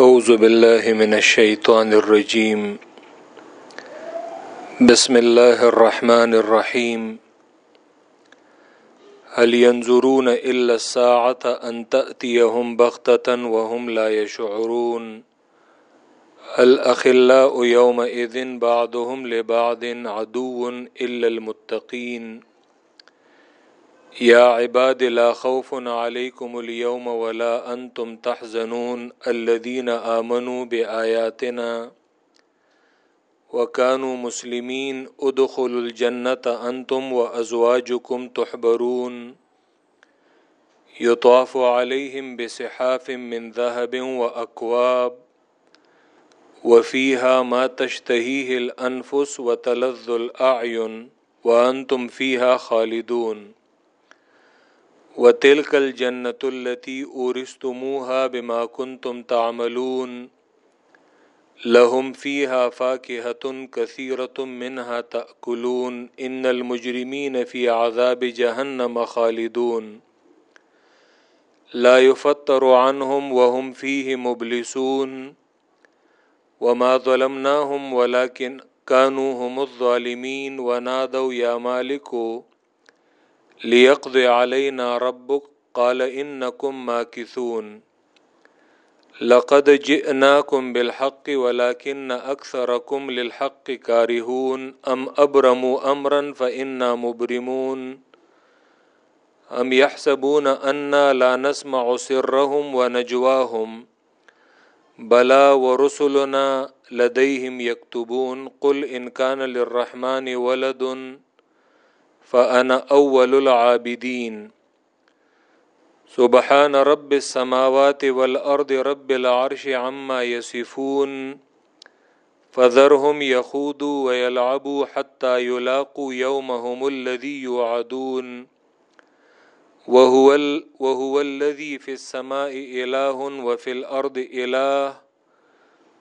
أعوذ بالله من الشيطان الرجيم. بسم الله الرحمن الرحيم. هل ينظرون إلا الساعة أن تأتيهم بغتة وهم لا يشعرون؟ الأخلاء يومئذ بعضهم لبعض عدو إلا المتقين. يا عباد، لا خوف عليكم اليوم ولا أنتم تحزنون. الذين آمنوا بآياتنا وكانوا مسلمين، ادخلوا الجنة أنتم وأزواجكم تحبرون. يطاف عليهم بسحاف من ذهب وأكواب، وفيها ما تشتهيه الأنفس وتلذ الأعين، وأنتم فيها خالدون. وتلك الجنة التي أورثتموها بما كنتم تعملون. لهم فيها فاكهة كثيرة منها تأكلون. إن المجرمين في عذاب جهنم خالدون. لا يفتر عنهم وهم فيه مبلسون. وما ظلمناهم ولكن كانوا هم الظالمين. ونادوا يا مالك ليقضي علينا ربك قال إنكم ماكثون. لقد جئناكم بالحق ولكن أكثركم للحق كارهون. أم أبرموا أمرا فإنا مبرمون. أم يحسبون أنا لا نسمع سرهم ونجواهم. بلى ورسلنا لديهم يكتبون. قل إن كان للرحمن ولد فأنا أول العابدين. سبحان رب السماوات والأرض رب العرش عما يصفون. فذرهم يخوضوا ويلعبوا حتى يلاقوا يومهم الذي يوعدون. وهو, ال وهو الذي في السماء إله وفي الأرض إله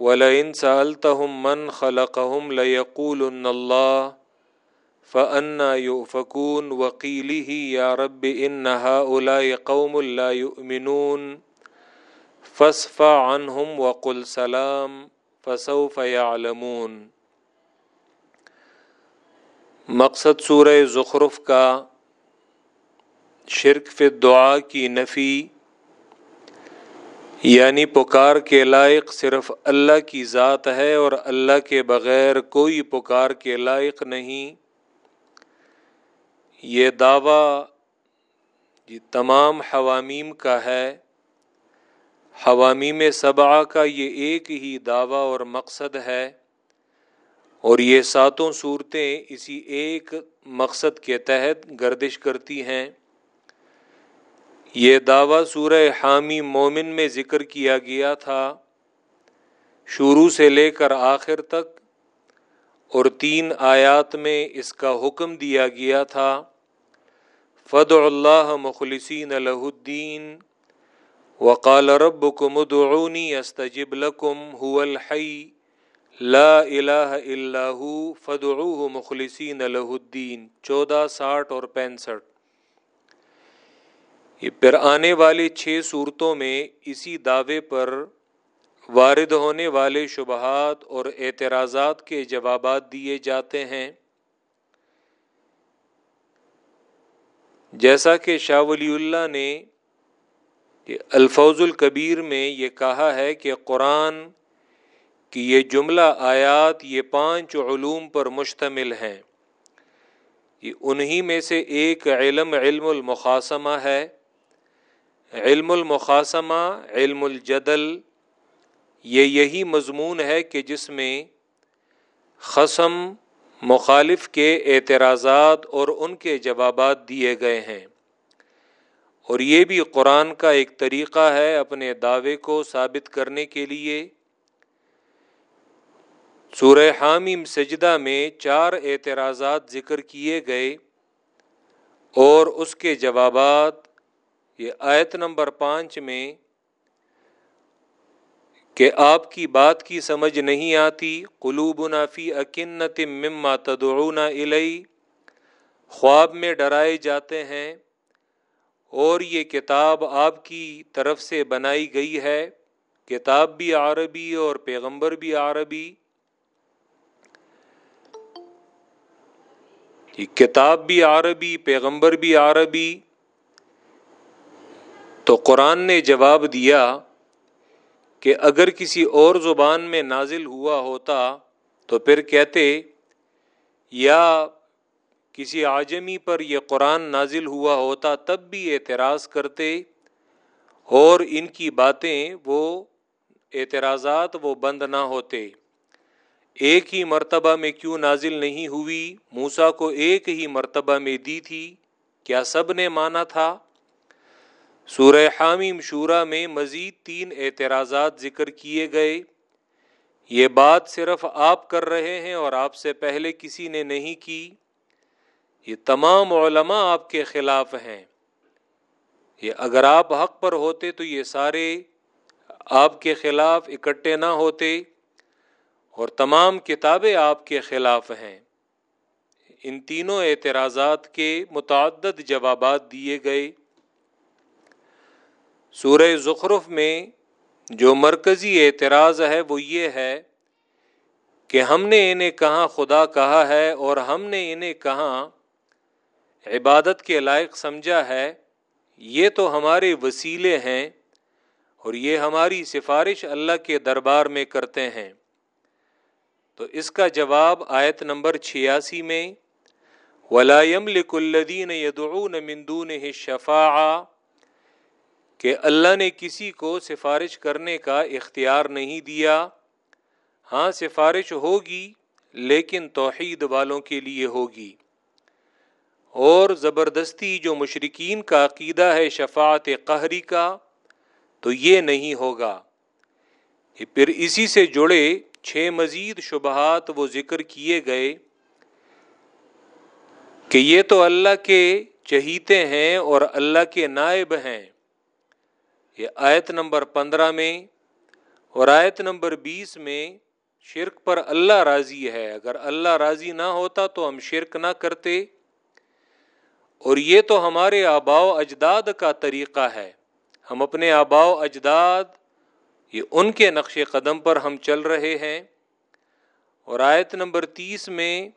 ولئن سألتهم من خلقهم ليقولن الله فأنا يؤفكون وقيله يا رب إن هؤلاء قوم لا يؤمنون فاصفع عنهم وقل سلام فسوف يعلمون مقصد سورہ زخرف کا شرک فی دعا کی نفی یعنی پکار کے لائق صرف اللہ کی ذات ہے اور اللہ کے بغیر کوئی پکار کے لائق نہیں۔ یہ دعویٰ یہ تمام حوامیم کا ہے۔ حوامیم صبا کا یہ ایک ہی دعویٰ اور مقصد ہے۔ اور یہ ساتوں صورتیں اسی ایک مقصد کے تحت گردش کرتی ہیں۔ یہ دعویٰ سورہ حامی مومن میں ذکر کیا گیا تھا شروع سے لے کر آخر تک اور تین آیات میں اس کا حکم دیا گیا تھا۔ فد اللہ مخلصین الہ الدین وقال رب کو استجب لکم هو الحی لا الہ الا هو فدعوه مخلصین الہ الدین چودہ، ساٹھ اور پینسٹھ۔ یہ پھر آنے والی چھ صورتوں میں اسی دعوے پر وارد ہونے والے شبہات اور اعتراضات کے جوابات دیے جاتے ہیں۔ جیسا کہ شاہ ولی اللہ نے الفوظ الکبیر میں یہ کہا ہے کہ قرآن کی یہ جملہ آیات یہ پانچ علوم پر مشتمل ہیں۔ یہ انہی میں سے ایک علم علم المقاسمہ ہے۔ علم المقاسمہ علم الجدل، یہ یہی مضمون ہے کہ جس میں خسم مخالف کے اعتراضات اور ان کے جوابات دیے گئے ہیں۔ اور یہ بھی قرآن کا ایک طریقہ ہے اپنے دعوے کو ثابت کرنے کے لیے۔ سورہ حامیم سجدہ میں چار اعتراضات ذکر کیے گئے اور اس کے جوابات یہ آیت نمبر پانچ میں کہ آپ کی بات کی سمجھ نہیں آتی قلوب نافی اکنت مما تدعون الی، خواب میں ڈرائے جاتے ہیں، اور یہ کتاب آپ کی طرف سے بنائی گئی ہے، کتاب بھی عربی اور پیغمبر بھی عربی۔ کتاب بھی عربی، پیغمبر بھی عربی۔ تو قرآن نے جواب دیا کہ اگر کسی اور زبان میں نازل ہوا ہوتا تو پھر کہتے، یا کسی آجمی پر یہ قرآن نازل ہوا ہوتا تب بھی اعتراض کرتے۔ اور ان کی باتیں وہ اعتراضات وہ بند نہ ہوتے۔ ایک ہی مرتبہ میں کیوں نازل نہیں ہوئی؟ موسا کو ایک ہی مرتبہ میں دی تھی۔ کیا سب نے مانا تھا؟ سورہ حامیم شورا میں مزید تین اعتراضات ذکر کیے گئے۔ یہ بات صرف آپ کر رہے ہیں اور آپ سے پہلے کسی نے نہیں کی۔ یہ تمام علماء آپ کے خلاف ہیں۔ یہ اگر آپ حق پر ہوتے تو یہ سارے آپ کے خلاف اکٹھے نہ ہوتے اور تمام کتابیں آپ کے خلاف ہیں۔ ان تینوں اعتراضات کے متعدد جوابات دیے گئے۔ سورہ زخرف میں جو مرکزی اعتراض ہے وہ یہ ہے کہ ہم نے انہیں کہاں خدا کہا ہے اور ہم نے انہیں کہاں عبادت کے لائق سمجھا ہے، یہ تو ہمارے وسیلے ہیں اور یہ ہماری سفارش اللہ کے دربار میں کرتے ہیں۔ تو اس کا جواب آیت نمبر چھیاسی میں ولام لکلدین یدعون مندون شفا کہ اللہ نے کسی کو سفارش کرنے کا اختیار نہیں دیا۔ ہاں سفارش ہوگی، لیکن توحید والوں کے لیے ہوگی۔ اور زبردستی جو مشرقین کا عقیدہ ہے شفاعت قہری کا، تو یہ نہیں ہوگا۔ پھر اسی سے جڑے چھ مزید شبہات وہ ذکر کیے گئے کہ یہ تو اللہ کے چہیتے ہیں اور اللہ کے نائب ہیں۔ یہ آیت نمبر پندرہ میں اور آیت نمبر بیس میں شرک پر اللہ راضی ہے۔ اگر اللہ راضی نہ ہوتا تو ہم شرک نہ کرتے۔ اور یہ تو ہمارے آبا و اجداد کا طریقہ ہے۔ ہم اپنے آبا و اجداد، یہ ان کے نقش قدم پر ہم چل رہے ہیں۔ اور آیت نمبر تیس میں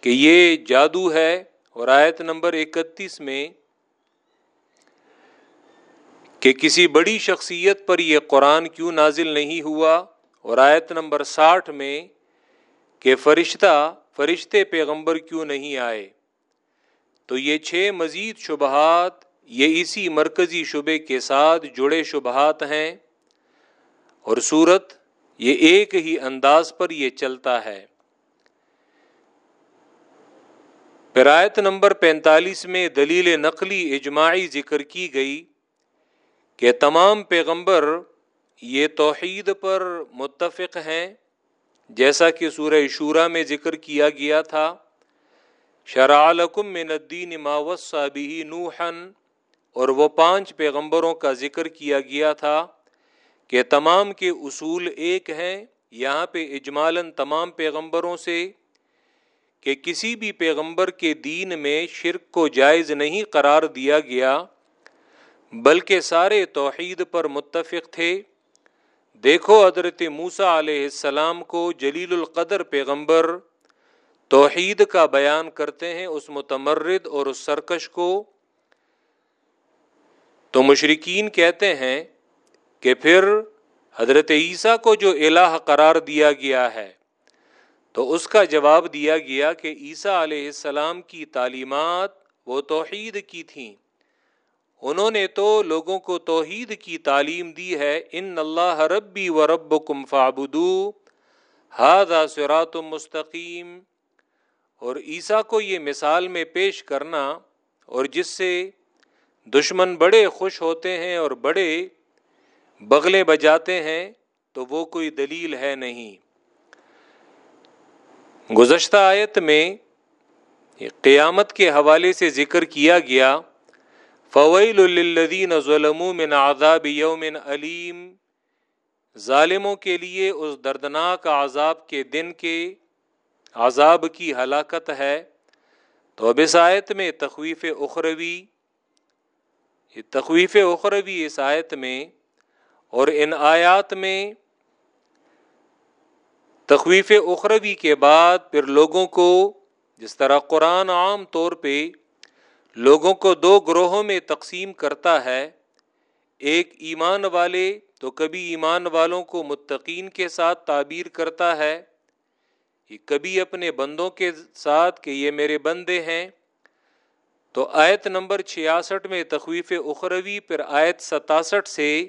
کہ یہ جادو ہے اور آیت نمبر اکتیس میں کہ کسی بڑی شخصیت پر یہ قرآن کیوں نازل نہیں ہوا؟ اور آیت نمبر ساٹھ میں کہ فرشتہ، فرشتے پیغمبر کیوں نہیں آئے؟ تو یہ چھ مزید شبہات، یہ اسی مرکزی شبے کے ساتھ جڑے شبہات ہیں۔ اور صورت یہ ایک ہی انداز پر یہ چلتا ہے۔ پرایت نمبر پینتالیس میں دلیل نقلی اجماعی ذکر کی گئی۔ کہ تمام پیغمبر یہ توحید پر متفق ہیں، جیسا کہ سورہ شورا میں ذکر کیا گیا تھا شرعلکم من الدین ما وصى به نوحا، اور وہ پانچ پیغمبروں کا ذکر کیا گیا تھا کہ تمام کے اصول ایک ہیں۔ یہاں پہ اجمالاً تمام پیغمبروں سے کہ کسی بھی پیغمبر کے دین میں شرک کو جائز نہیں قرار دیا گیا۔ بلکہ سارے توحید پر متفق تھے۔ دیکھو حضرت موسا علیہ السلام کو جلیل القدر پیغمبر توحید کا بیان کرتے ہیں اس متمرد اور اس سرکش کو۔ تو مشرقین کہتے ہیں کہ پھر حضرت عیسیٰ کو جو الہ قرار دیا گیا ہے، تو اس کا جواب دیا گیا کہ عیسیٰ علیہ السلام کی تعلیمات وہ توحید کی تھیں۔ انہوں نے تو لوگوں کو توحید کی تعلیم دی ہے، ان اللہ ربی و رب کم فابدو ہاد سرات مستقیم۔ اور عیسیٰ کو یہ مثال میں پیش کرنا اور جس سے دشمن بڑے خوش ہوتے ہیں اور بڑے بغلے بجاتے ہیں، تو وہ کوئی دلیل ہے نہیں۔ گزشتہ آیت میں قیامت کے حوالے سے ذکر کیا گیا۔ فویل الدین ظلم من عذاب یوم علیم ظالموں کے لیے اس دردناک عذاب کے دن کے عذاب کی ہلاکت ہے۔ تو اب اس آیت میں تخویف اخروی، یہ تخویف اخروی اس آیت میں اور ان آیات میں تخویف اخروی کے بعد پھر لوگوں کو جس طرح قرآن عام طور پہ لوگوں کو دو گروہوں میں تقسیم کرتا ہے، ایک ایمان والے تو کبھی ایمان والوں کو متقین کے ساتھ تعبیر کرتا ہے، یہ کبھی اپنے بندوں کے ساتھ کہ یہ میرے بندے ہیں۔ تو آیت نمبر چھیاسٹھ میں تخویف اخروی پھر آیت ستاسٹھ سے،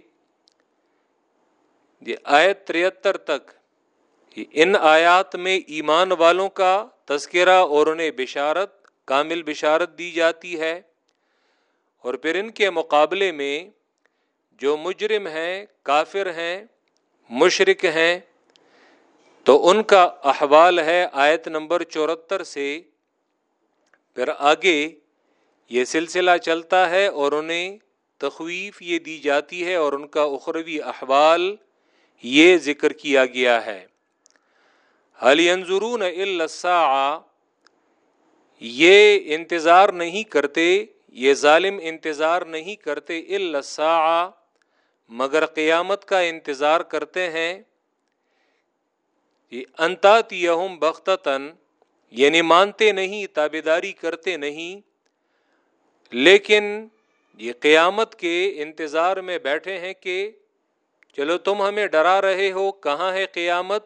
یہ آیت تریہتر تک ان آیات میں ایمان والوں کا تذکرہ اور انہیں بشارت کامل بشارت دی جاتی ہے۔ اور پھر ان کے مقابلے میں جو مجرم ہیں، کافر ہیں مشرق ہیں، تو ان کا احوال ہے آیت نمبر چورہتر سے۔ پھر آگے یہ سلسلہ چلتا ہے اور انہیں تخویف یہ دی جاتی ہے اور ان کا اخروی احوال یہ ذکر کیا گیا ہے۔ حلی انضرون الساعہ یہ انتظار نہیں کرتے، یہ ظالم انتظار نہیں کرتے الساعہ، مگر قیامت کا انتظار کرتے ہیں۔ یہ انتات یہم بختتاً یعنی مانتے نہیں تابے داری کرتے نہیں، لیکن یہ قیامت کے انتظار میں بیٹھے ہیں کہ چلو تم ہمیں ڈرا رہے ہو، کہاں ہے قیامت؟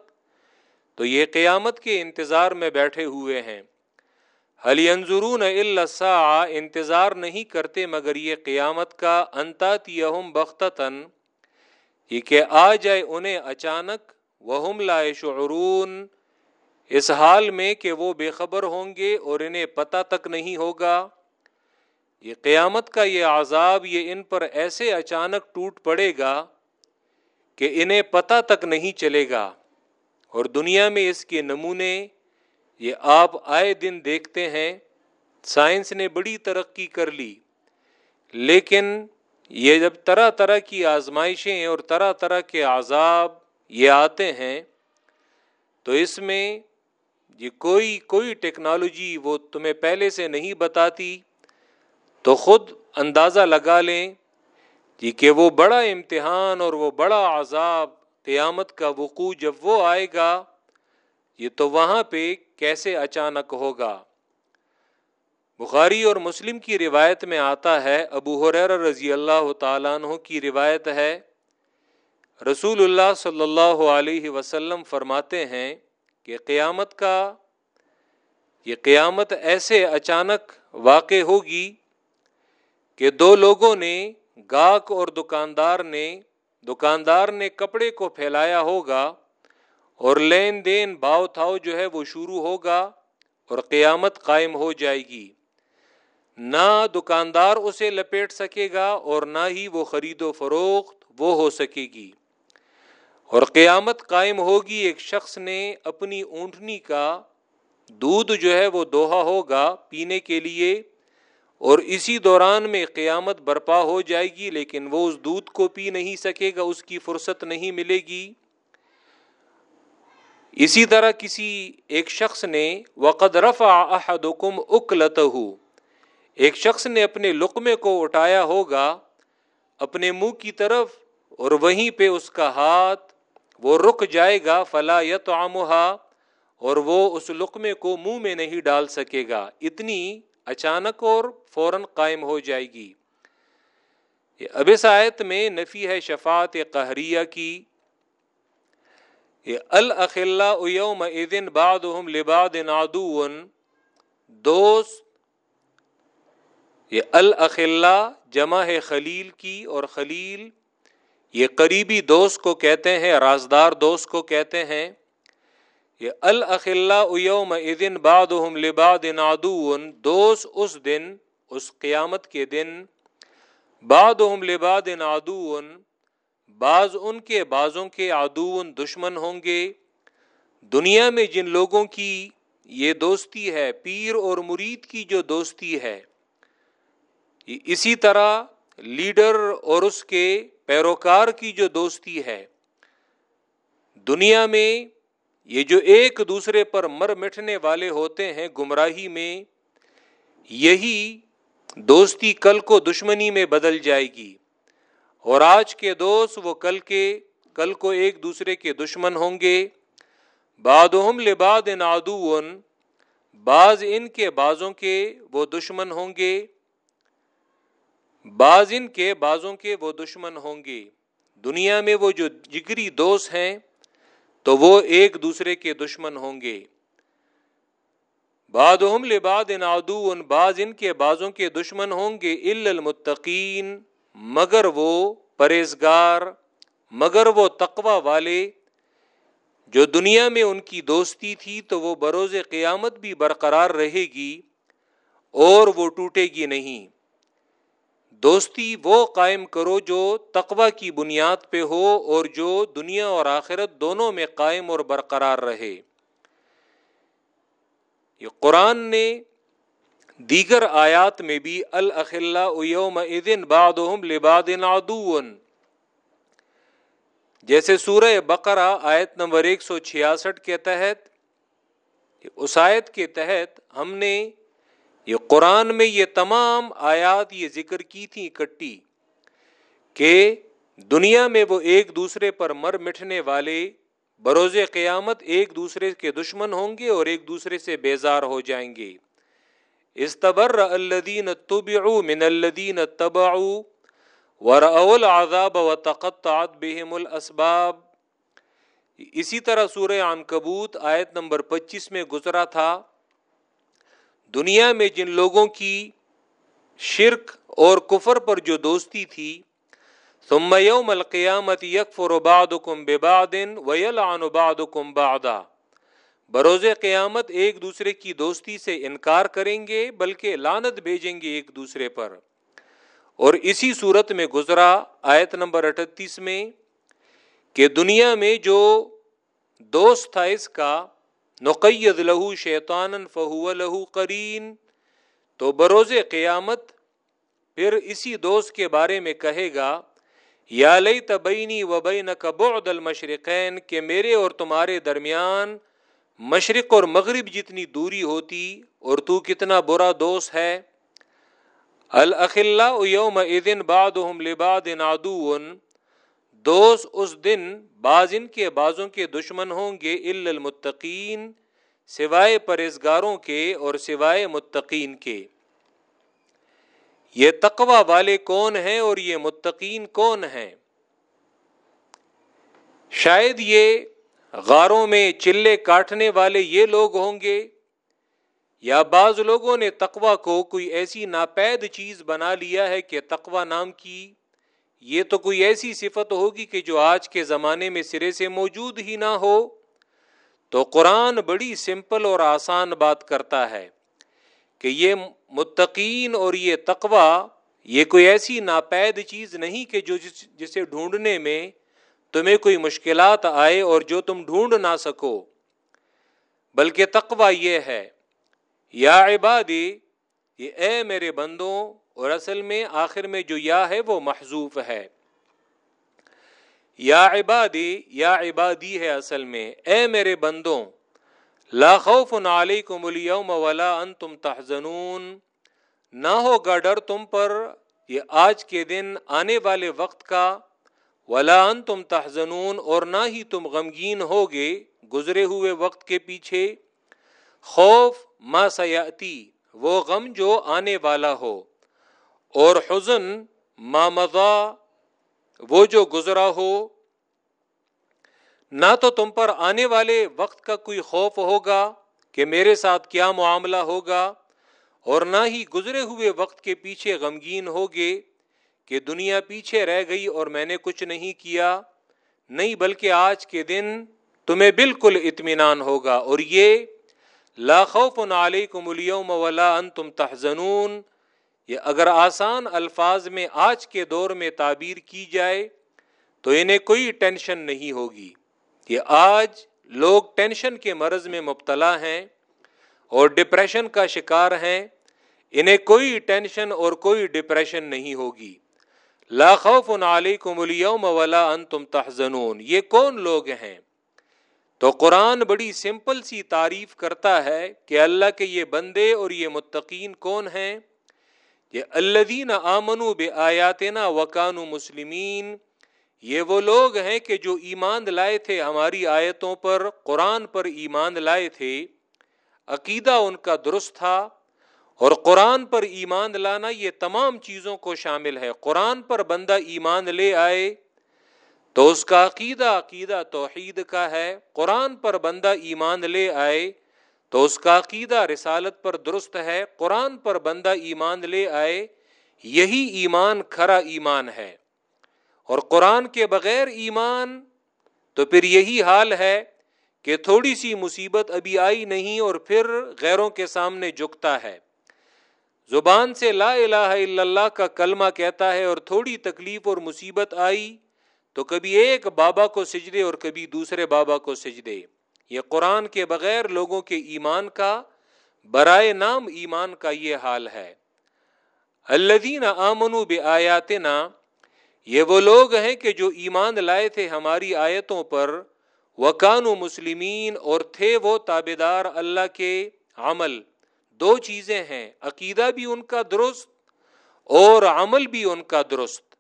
تو یہ قیامت کے انتظار میں بیٹھے ہوئے ہیں۔ حلی انضرون السا انتظار نہیں کرتے مگر یہ قیامت کا انتات یہم بختتاً یہ کہ آ جائے انہیں اچانک۔ وہ لائے شعرون اس حال میں کہ وہ بے خبر ہوں گے اور انہیں پتہ تک نہیں ہوگا۔ یہ قیامت کا یہ عذاب یہ ان پر ایسے اچانک ٹوٹ پڑے گا کہ انہیں پتہ تک نہیں چلے گا۔ اور دنیا میں اس کے نمونے یہ آپ آئے دن دیکھتے ہیں، سائنس نے بڑی ترقی کر لی، لیکن یہ جب طرح طرح کی آزمائشیں اور طرح طرح کے عذاب یہ آتے ہیں، تو اس میں یہ کوئی کوئی ٹیکنالوجی وہ تمہیں پہلے سے نہیں بتاتی، تو خود اندازہ لگا لیں جی کہ وہ بڑا امتحان اور وہ بڑا عذاب قیامت کا وقوع جب وہ آئے گا، یہ تو وہاں پہ کیسے اچانک ہوگا؟ بخاری اور مسلم کی روایت میں آتا ہے، ابو حریر رضی اللہ تعالیٰ عنہ کی روایت ہے رسول اللہ صلی اللہ علیہ وسلم فرماتے ہیں کہ قیامت کا، یہ قیامت ایسے اچانک واقع ہوگی کہ دو لوگوں نے، گاہک اور دکاندار نے دکاندار نے کپڑے کو پھیلایا ہوگا۔ اور لین دین باؤ تھاؤ جو ہے وہ شروع ہوگا اور قیامت قائم ہو جائے گی۔ نہ دکاندار اسے لپیٹ سکے گا اور نہ ہی وہ خرید و فروخت وہ ہو سکے گی۔ اور قیامت قائم ہوگی ایک شخص نے اپنی اونٹنی کا دودھ جو ہے وہ دوہا ہوگا پینے کے لیے اور اسی دوران میں قیامت برپا ہو جائے گی لیکن وہ اس دودھ کو پی نہیں سکے گا، اس کی فرصت نہیں ملے گی۔ اسی طرح کسی ایک شخص نے وقد رفع احدکم اکلتہ ایک شخص نے اپنے لقمے کو اٹھایا ہوگا اپنے منہ کی طرف اور وہیں پہ اس کا ہاتھ وہ رک جائے گا، فلا یت اور وہ اس لقمے کو منہ میں نہیں ڈال سکے گا۔ اتنی اچانک اور فوراً قائم ہو جائے گی۔ اب اس آیت میں نفی ہے شفات قہریہ کی۔ الخلا یوم بعد لباد نادون دوست، یہ الخلا جمع ہے خلیل کی اور خلیل یہ قریبی دوست کو کہتے ہیں، رازدار دوست کو کہتے ہیں۔ یہ الخلا یوم ادن باد لباد نادون دوست اس دن، اس قیامت کے دن باد لباد نادون بعض ان کے بعضوں کے عدون دشمن ہوں گے۔ دنیا میں جن لوگوں کی یہ دوستی ہے، پیر اور مرید کی جو دوستی ہے اسی طرح لیڈر اور اس کے پیروکار کی جو دوستی ہے۔ دنیا میں یہ جو ایک دوسرے پر مر مٹنے والے ہوتے ہیں گمراہی میں، یہی دوستی کل کو دشمنی میں بدل جائے گی۔ اور آج کے دوست وہ کل کے، کل کو ایک دوسرے کے دشمن ہوں گے۔ بادہم لباد نادون بعض ان کے بازوں کے وہ دشمن ہوں گے۔ بعض ان کے بازوں کے وہ دشمن ہوں گے۔ دنیا میں وہ جو جگری دوست ہیں، تو وہ ایک دوسرے کے دشمن ہوں گے۔ بادہم لباد نادو ان بعض ان کے بازوں کے دشمن ہوں گے۔ المتقین مگر وہ پرہیزگار، مگر وہ تقوا والے، جو دنیا میں ان کی دوستی تھی تو وہ بروز قیامت بھی برقرار رہے گی اور وہ ٹوٹے گی نہیں۔ دوستی وہ قائم کرو جو تقوا کی بنیاد پہ ہو اور جو دنیا اور آخرت دونوں میں قائم اور برقرار رہے۔ یہ قرآن نے دیگر آیات میں بھی یوم بعضهم لباد عدو۔ جیسے سورہ بقرہ آیت نمبر ایک سو چھیاسٹھ کے تحت اس آیت کے تحت ہم نے یہ قرآن میں یہ تمام آیات یہ ذکر کی تھی اکٹھی کہ دنیا میں وہ ایک دوسرے پر مر مٹنے والے بروز قیامت ایک دوسرے کے دشمن ہوں گے اور ایک دوسرے سے بیزار ہو جائیں گے۔ استبر الدین تبعو من الدین تبعو ور عذاب و تقطعت بہم الاسباب اسی طرح سورہ عنکبوت آیت نمبر پچیس میں گزرا تھا۔ دنیا میں جن لوگوں کی شرک اور کفر پر جو دوستی تھی، ثم یوم القیامت یکفر بعضکم ببعض ویلعن بعضکم بعضا۔ بروز قیامت ایک دوسرے کی دوستی سے انکار کریں گے، بلکہ لانت بھیجیں گے ایک دوسرے پر۔ اور اسی صورت میں گزرا آیت نمبر اٹھتیس میں کہ دنیا میں جو دوست تھا اس کا، نقید لہو شیطان فہو لہو کرین تو بروز قیامت پھر اسی دوست کے بارے میں کہے گا، یا لئی تبینی و بین المشرقین، کہ میرے اور تمہارے درمیان مشرق اور مغرب جتنی دوری ہوتی اور تو کتنا برا دوست ہے۔ الخلا یوم دن باد لباد نادو دوست اس دن بعض ان کے بازوں کے دشمن ہوں گے المتقین، سوائے پرہزگاروں کے اور سوائے متقین کے۔ یہ تقوا والے کون ہیں اور یہ متقین کون ہیں؟ شاید یہ غاروں میں چلے کاٹنے والے یہ لوگ ہوں گے، یا بعض لوگوں نے تقوا کو کوئی ایسی ناپید چیز بنا لیا ہے کہ تقوا نام کی؟ یہ تو کوئی ایسی صفت ہوگی کہ جو آج کے زمانے میں سرے سے موجود ہی نہ ہو۔ تو قرآن بڑی سمپل اور آسان بات کرتا ہے کہ یہ متقین اور یہ تقوا یہ کوئی ایسی ناپید چیز نہیں کہ جو جسے ڈھونڈنے میں تمہیں کوئی مشکلات آئے اور جو تم ڈھونڈ نہ سکو۔ بلکہ تقوا یہ ہے۔ یا عبادی، یہ اے میرے بندوں، اور اصل میں آخر میں جو یا ہے وہ محضوف ہے۔ یا عبادی یا عبادی ہے اصل میں۔ اے میرے بندوں، لا خوف علیکم اليوم ولا انتم تحزنون۔ نہ ہوگا ڈر تم پر، یہ آج کے دن آنے والے وقت کا ولا انتم تحزنون اور نہ ہی تم غمگین ہوگے گزرے ہوئے وقت کے پیچھے۔ خوف ما سیاتی وہ غم جو آنے والا ہو۔ اور حزن ما مضا، وہ جو گزرا ہو۔ نہ تو تم پر آنے والے وقت کا کوئی خوف ہوگا کہ میرے ساتھ کیا معاملہ ہوگا، اور نہ ہی گزرے ہوئے وقت کے پیچھے غمگین ہوگے۔ کہ دنیا پیچھے رہ گئی اور میں نے کچھ نہیں کیا، نہیں بلکہ آج کے دن تمہیں بالکل اطمینان ہوگا۔ اور یہ، لا خوف علیکم اليوم ولا انتم تحزنون، یہ اگر آسان الفاظ میں آج کے دور میں تعبیر کی جائے تو انہیں کوئی ٹینشن نہیں ہوگی۔ یہ آج لوگ ٹینشن کے مرض میں مبتلا ہیں اور ڈپریشن کا شکار ہیں، انہیں کوئی ٹینشن اور کوئی ڈپریشن نہیں ہوگی۔ لا خوف علیکم اليوم ولا انتم تحزنون، یہ کون لوگ ہیں؟ تو قرآن بڑی سمپل سی تعریف کرتا ہے کہ اللہ کے یہ بندے اور یہ متقین کون ہیں؟ یہ الدین آمن بے آیاتنا وکان مسلمین، یہ وہ لوگ ہیں کہ جو ایمان لائے تھے ہماری آیتوں پر، قرآن پر ایمان لائے تھے، عقیدہ ان کا درست تھا اور قرآن پر ایمان لانا یہ تمام چیزوں کو شامل ہے۔ قرآن پر بندہ ایمان لے آئے تو اس کا عقیدہ عقیدہ توحید کا ہے۔ قرآن پر بندہ ایمان لے آئے تو اس کا عقیدہ رسالت پر درست ہے۔ قرآن پر بندہ ایمان لے آئے، یہی ایمان کھرا ایمان ہے۔ اور قرآن کے بغیر ایمان تو پھر یہی حال ہے کہ تھوڑی سی مصیبت ابھی آئی نہیں اور پھر غیروں کے سامنے جھکتا ہے۔ زبان سے لا الہ الا اللہ کا کلمہ کہتا ہے اور تھوڑی تکلیف اور مصیبت آئی تو کبھی ایک بابا کو سجدے اور کبھی دوسرے بابا کو سجدے۔ یہ قرآن کے بغیر لوگوں کے ایمان کا، برائے نام ایمان کا یہ حال ہے۔ الدین آمن بے آیات یہ وہ لوگ ہیں کہ جو ایمان لائے تھے ہماری آیتوں پر۔ وکان مسلمین اور تھے وہ تابے دار اللہ کے عمل۔ دو چیزیں ہیں، عقیدہ بھی ان کا درست اور عمل بھی ان کا درست۔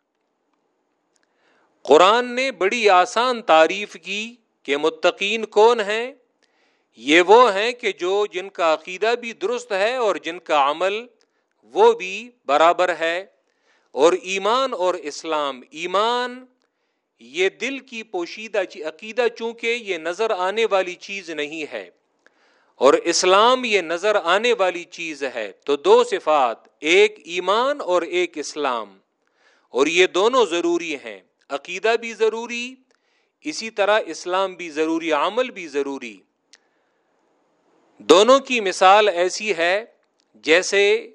قرآن نے بڑی آسان تعریف کی کہ متقین کون ہیں۔ یہ وہ ہیں کہ جو جن کا عقیدہ بھی درست ہے اور جن کا عمل وہ بھی برابر ہے۔ اور ایمان اور اسلام، ایمان، یہ دل کی پوشیدہ عقیدہ چونکہ یہ نظر آنے والی چیز نہیں ہے۔ اور اسلام یہ نظر آنے والی چیز ہے تو دو صفات، ایک ایمان اور ایک اسلام۔ اور یہ دونوں ضروری ہیں، عقیدہ بھی ضروری، اسی طرح اسلام بھی ضروری، عمل بھی ضروری۔ دونوں کی مثال ایسی ہے، جیسے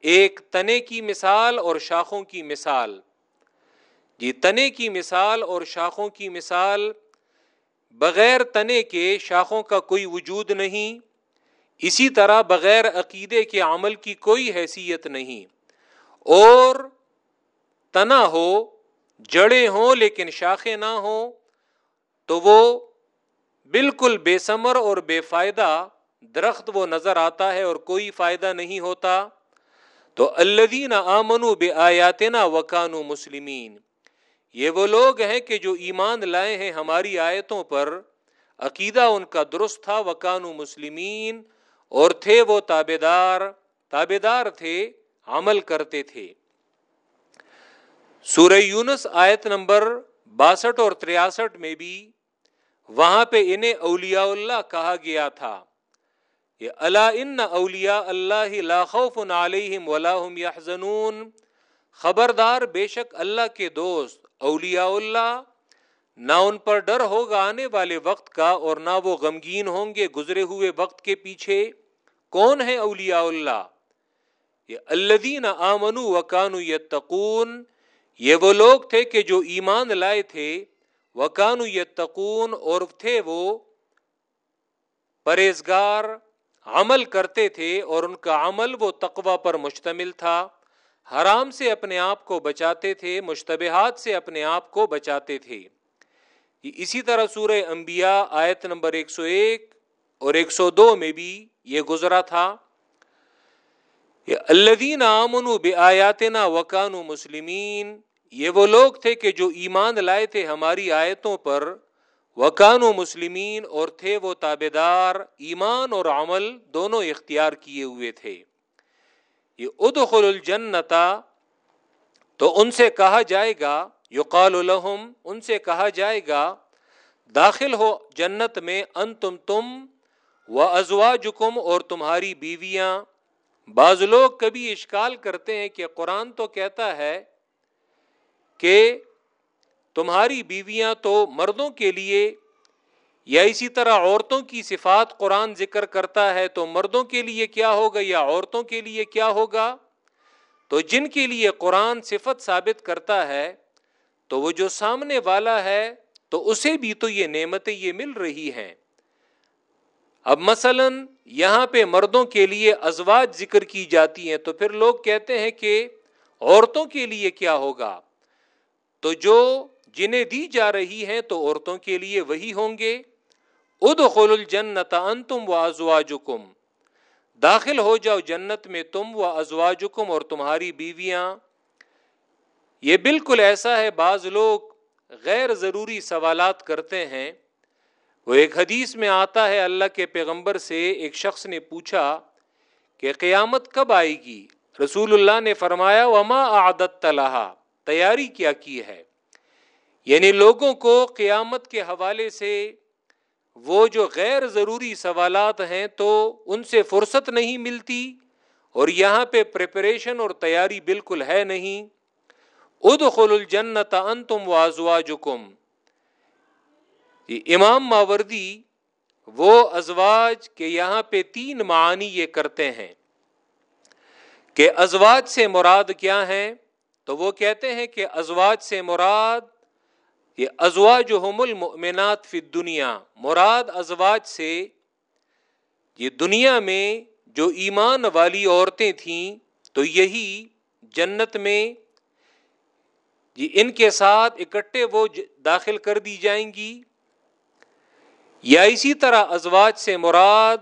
ایک تنے کی مثال اور شاخوں کی مثال۔ جی تنے کی مثال اور شاخوں کی مثال بغیر تنے کے شاخوں کا کوئی وجود نہیں، اسی طرح بغیر عقیدے کے عمل کی کوئی حیثیت نہیں۔ اور تنا ہو، جڑے ہوں لیکن شاخیں نہ ہوں، تو وہ بالکل بے سمر اور بے فائدہ درخت وہ نظر آتا ہے اور کوئی فائدہ نہیں ہوتا۔ تو الدین آمن بے آیاتنا وکانو مسلمین۔ یہ وہ لوگ ہیں کہ جو ایمان لائے ہیں ہماری آیتوں پر، عقیدہ ان کا درست تھا، وکانو مسلمین، اور تھے وہ تابے دار تابے دار تھے، عمل کرتے تھے۔ سورہ یونس آیت نمبر باسٹھ اور تریاسٹھ میں بھی وہاں پہ انہیں اولیاء اللہ کہا گیا تھا یہ اللہ ان اولیا اللہ لا خوف علیہم ولا هم يحزنون خبردار بے شک اللہ کے دوست اولیاء اللہ، نہ ان پر ڈر ہوگا آنے والے وقت کا اور نہ وہ غمگین ہوں گے گزرے ہوئے وقت کے پیچھے۔ کون ہے اولیاء اللہ؟ یہ الذین آمنوا وکانوا یتقون۔ یہ وہ لوگ تھے کہ جو ایمان لائے تھے۔ وکانو یتقون اور تھے وہ پرہیزگار، عمل کرتے تھے اور ان کا عمل وہ تقوی پر مشتمل تھا۔ حرام سے اپنے آپ کو بچاتے تھے، مشتبہات سے اپنے آپ کو بچاتے تھے۔ اسی طرح سورہ انبیاء آیت نمبر ایک سو ایک اور ایک سو دو میں بھی یہ گزرا تھا۔ الدین آمن بے آیاتنا وکان مسلمین، یہ وہ لوگ تھے کہ جو ایمان لائے تھے ہماری آیتوں پر۔ وکان و مسلمین اور تھے وہ تابے دار ایمان اور عمل دونوں اختیار کیے ہوئے تھے۔ یہ ادخل الجنتا تو ان سے کہا جائے گا، یقال الحم ان سے کہا جائے گا، داخل ہو جنت میں ان تم تم و ازوا جکم اور تمہاری بیویاں۔ بعض لوگ کبھی اشکال کرتے ہیں کہ قرآن تو کہتا ہے کہ تمہاری بیویاں تو مردوں کے لیے یا اسی طرح عورتوں کی صفات قرآن ذکر کرتا ہے تو مردوں کے لیے کیا ہوگا یا عورتوں کے لیے کیا ہوگا؟ تو جن کے لیے قرآن صفت ثابت کرتا ہے، تو وہ جو سامنے والا ہے، تو اسے بھی تو یہ نعمتیں یہ مل رہی ہیں۔ اب مثلا یہاں پہ مردوں کے لیے ازواج ذکر کی جاتی ہیں، تو پھر لوگ کہتے ہیں کہ عورتوں کے لیے کیا ہوگا؟ تو جو جنہیں دی جا رہی ہیں، تو عورتوں کے لیے وہی ہوں گے۔ ادخل الجنت انتم و ازواجکم۔ داخل ہو جاؤ جنت میں تم و ازواجکم اور تمہاری بیویاں۔ یہ بالکل ایسا ہے، بعض لوگ غیر ضروری سوالات کرتے ہیں۔ وہ ایک حدیث میں آتا ہے، اللہ کے پیغمبر سے ایک شخص نے پوچھا کہ قیامت کب آئے گی؟ رسول اللہ نے فرمایا، وما عادت تلحا تیاری کیا کی ہے؟ یعنی لوگوں کو قیامت کے حوالے سے وہ جو غیر ضروری سوالات ہیں تو ان سے فرصت نہیں ملتی اور یہاں پہ پریپریشن اور تیاری بالکل ہے نہیں۔ ادخل الجنت انتم وازواجکم امام ماوردی وہ ازواج کے یہاں پہ تین معنی یہ کرتے ہیں کہ ازواج سے مراد کیا ہے تو وہ کہتے ہیں کہ ازواج سے مراد یہ ازواج المؤمنات فی دنیا مراد ازواج سے یہ دنیا میں جو ایمان والی عورتیں تھیں، تو یہی جنت میں جی ان کے ساتھ اکٹھے وہ داخل کر دی جائیں گی۔ یا اسی طرح ازواج سے مراد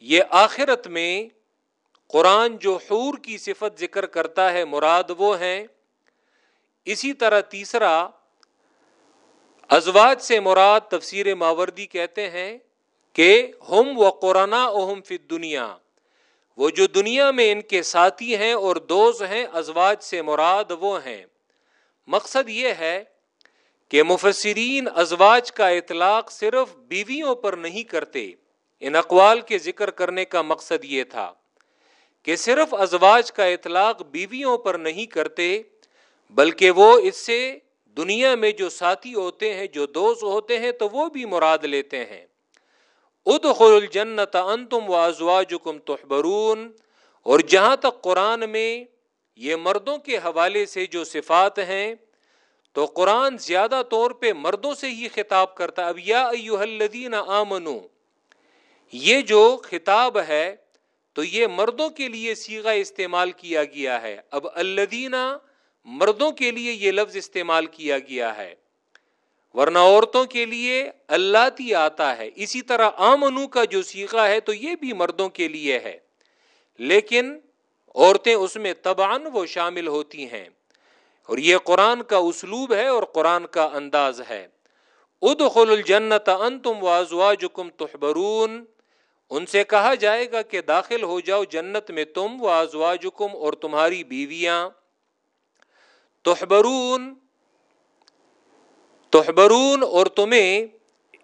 یہ آخرت میں قرآن جو حور کی صفت ذکر کرتا ہے، مراد وہ ہیں۔ اسی طرح تیسرا ازواج سے مراد تفسیر ماوردی کہتے ہیں کہ ہم و قرآن اہم فی دنیا وہ جو دنیا میں ان کے ساتھی ہیں اور دوست ہیں، ازواج سے مراد وہ ہیں۔ مقصد یہ ہے کہ مفسرین ازواج کا اطلاق صرف بیویوں پر نہیں کرتے۔ ان اقوال کے ذکر کرنے کا مقصد یہ تھا کہ صرف ازواج کا اطلاق بیویوں پر نہیں کرتے، بلکہ وہ اس سے دنیا میں جو ساتھی ہوتے ہیں، جو دوست ہوتے ہیں، تو وہ بھی مراد لیتے ہیں۔ ادخل الجنت انتم و ازواجکم تحبرون۔ اور جہاں تک قرآن میں یہ مردوں کے حوالے سے جو صفات ہیں، تو قرآن زیادہ طور پہ مردوں سے ہی خطاب کرتا اب یا ایوہ الذین آمنو، یہ جو خطاب ہے، تو یہ مردوں کے لیے سیغہ استعمال کیا گیا ہے۔ اب الدینہ مردوں کے لیے یہ لفظ استعمال کیا گیا ہے۔ ورنہ عورتوں کے لیے اللہ تی آتا ہے۔ اسی طرح آمنو کا جو سیکھا ہے تو یہ بھی مردوں کے لیے ہے۔ لیکن عورتیں اس میں تبان وہ شامل ہوتی ہیں۔ اور یہ قرآن کا اسلوب ہے اور قرآن کا انداز ہے۔ ادخل الجنت انتم وازواجکم تحبرون۔ ان سے کہا جائے گا کہ داخل ہو جاؤ جنت میں تم وازواجکم اور تمہاری بیویاں۔ تحبرون تحبرون اور تمہیں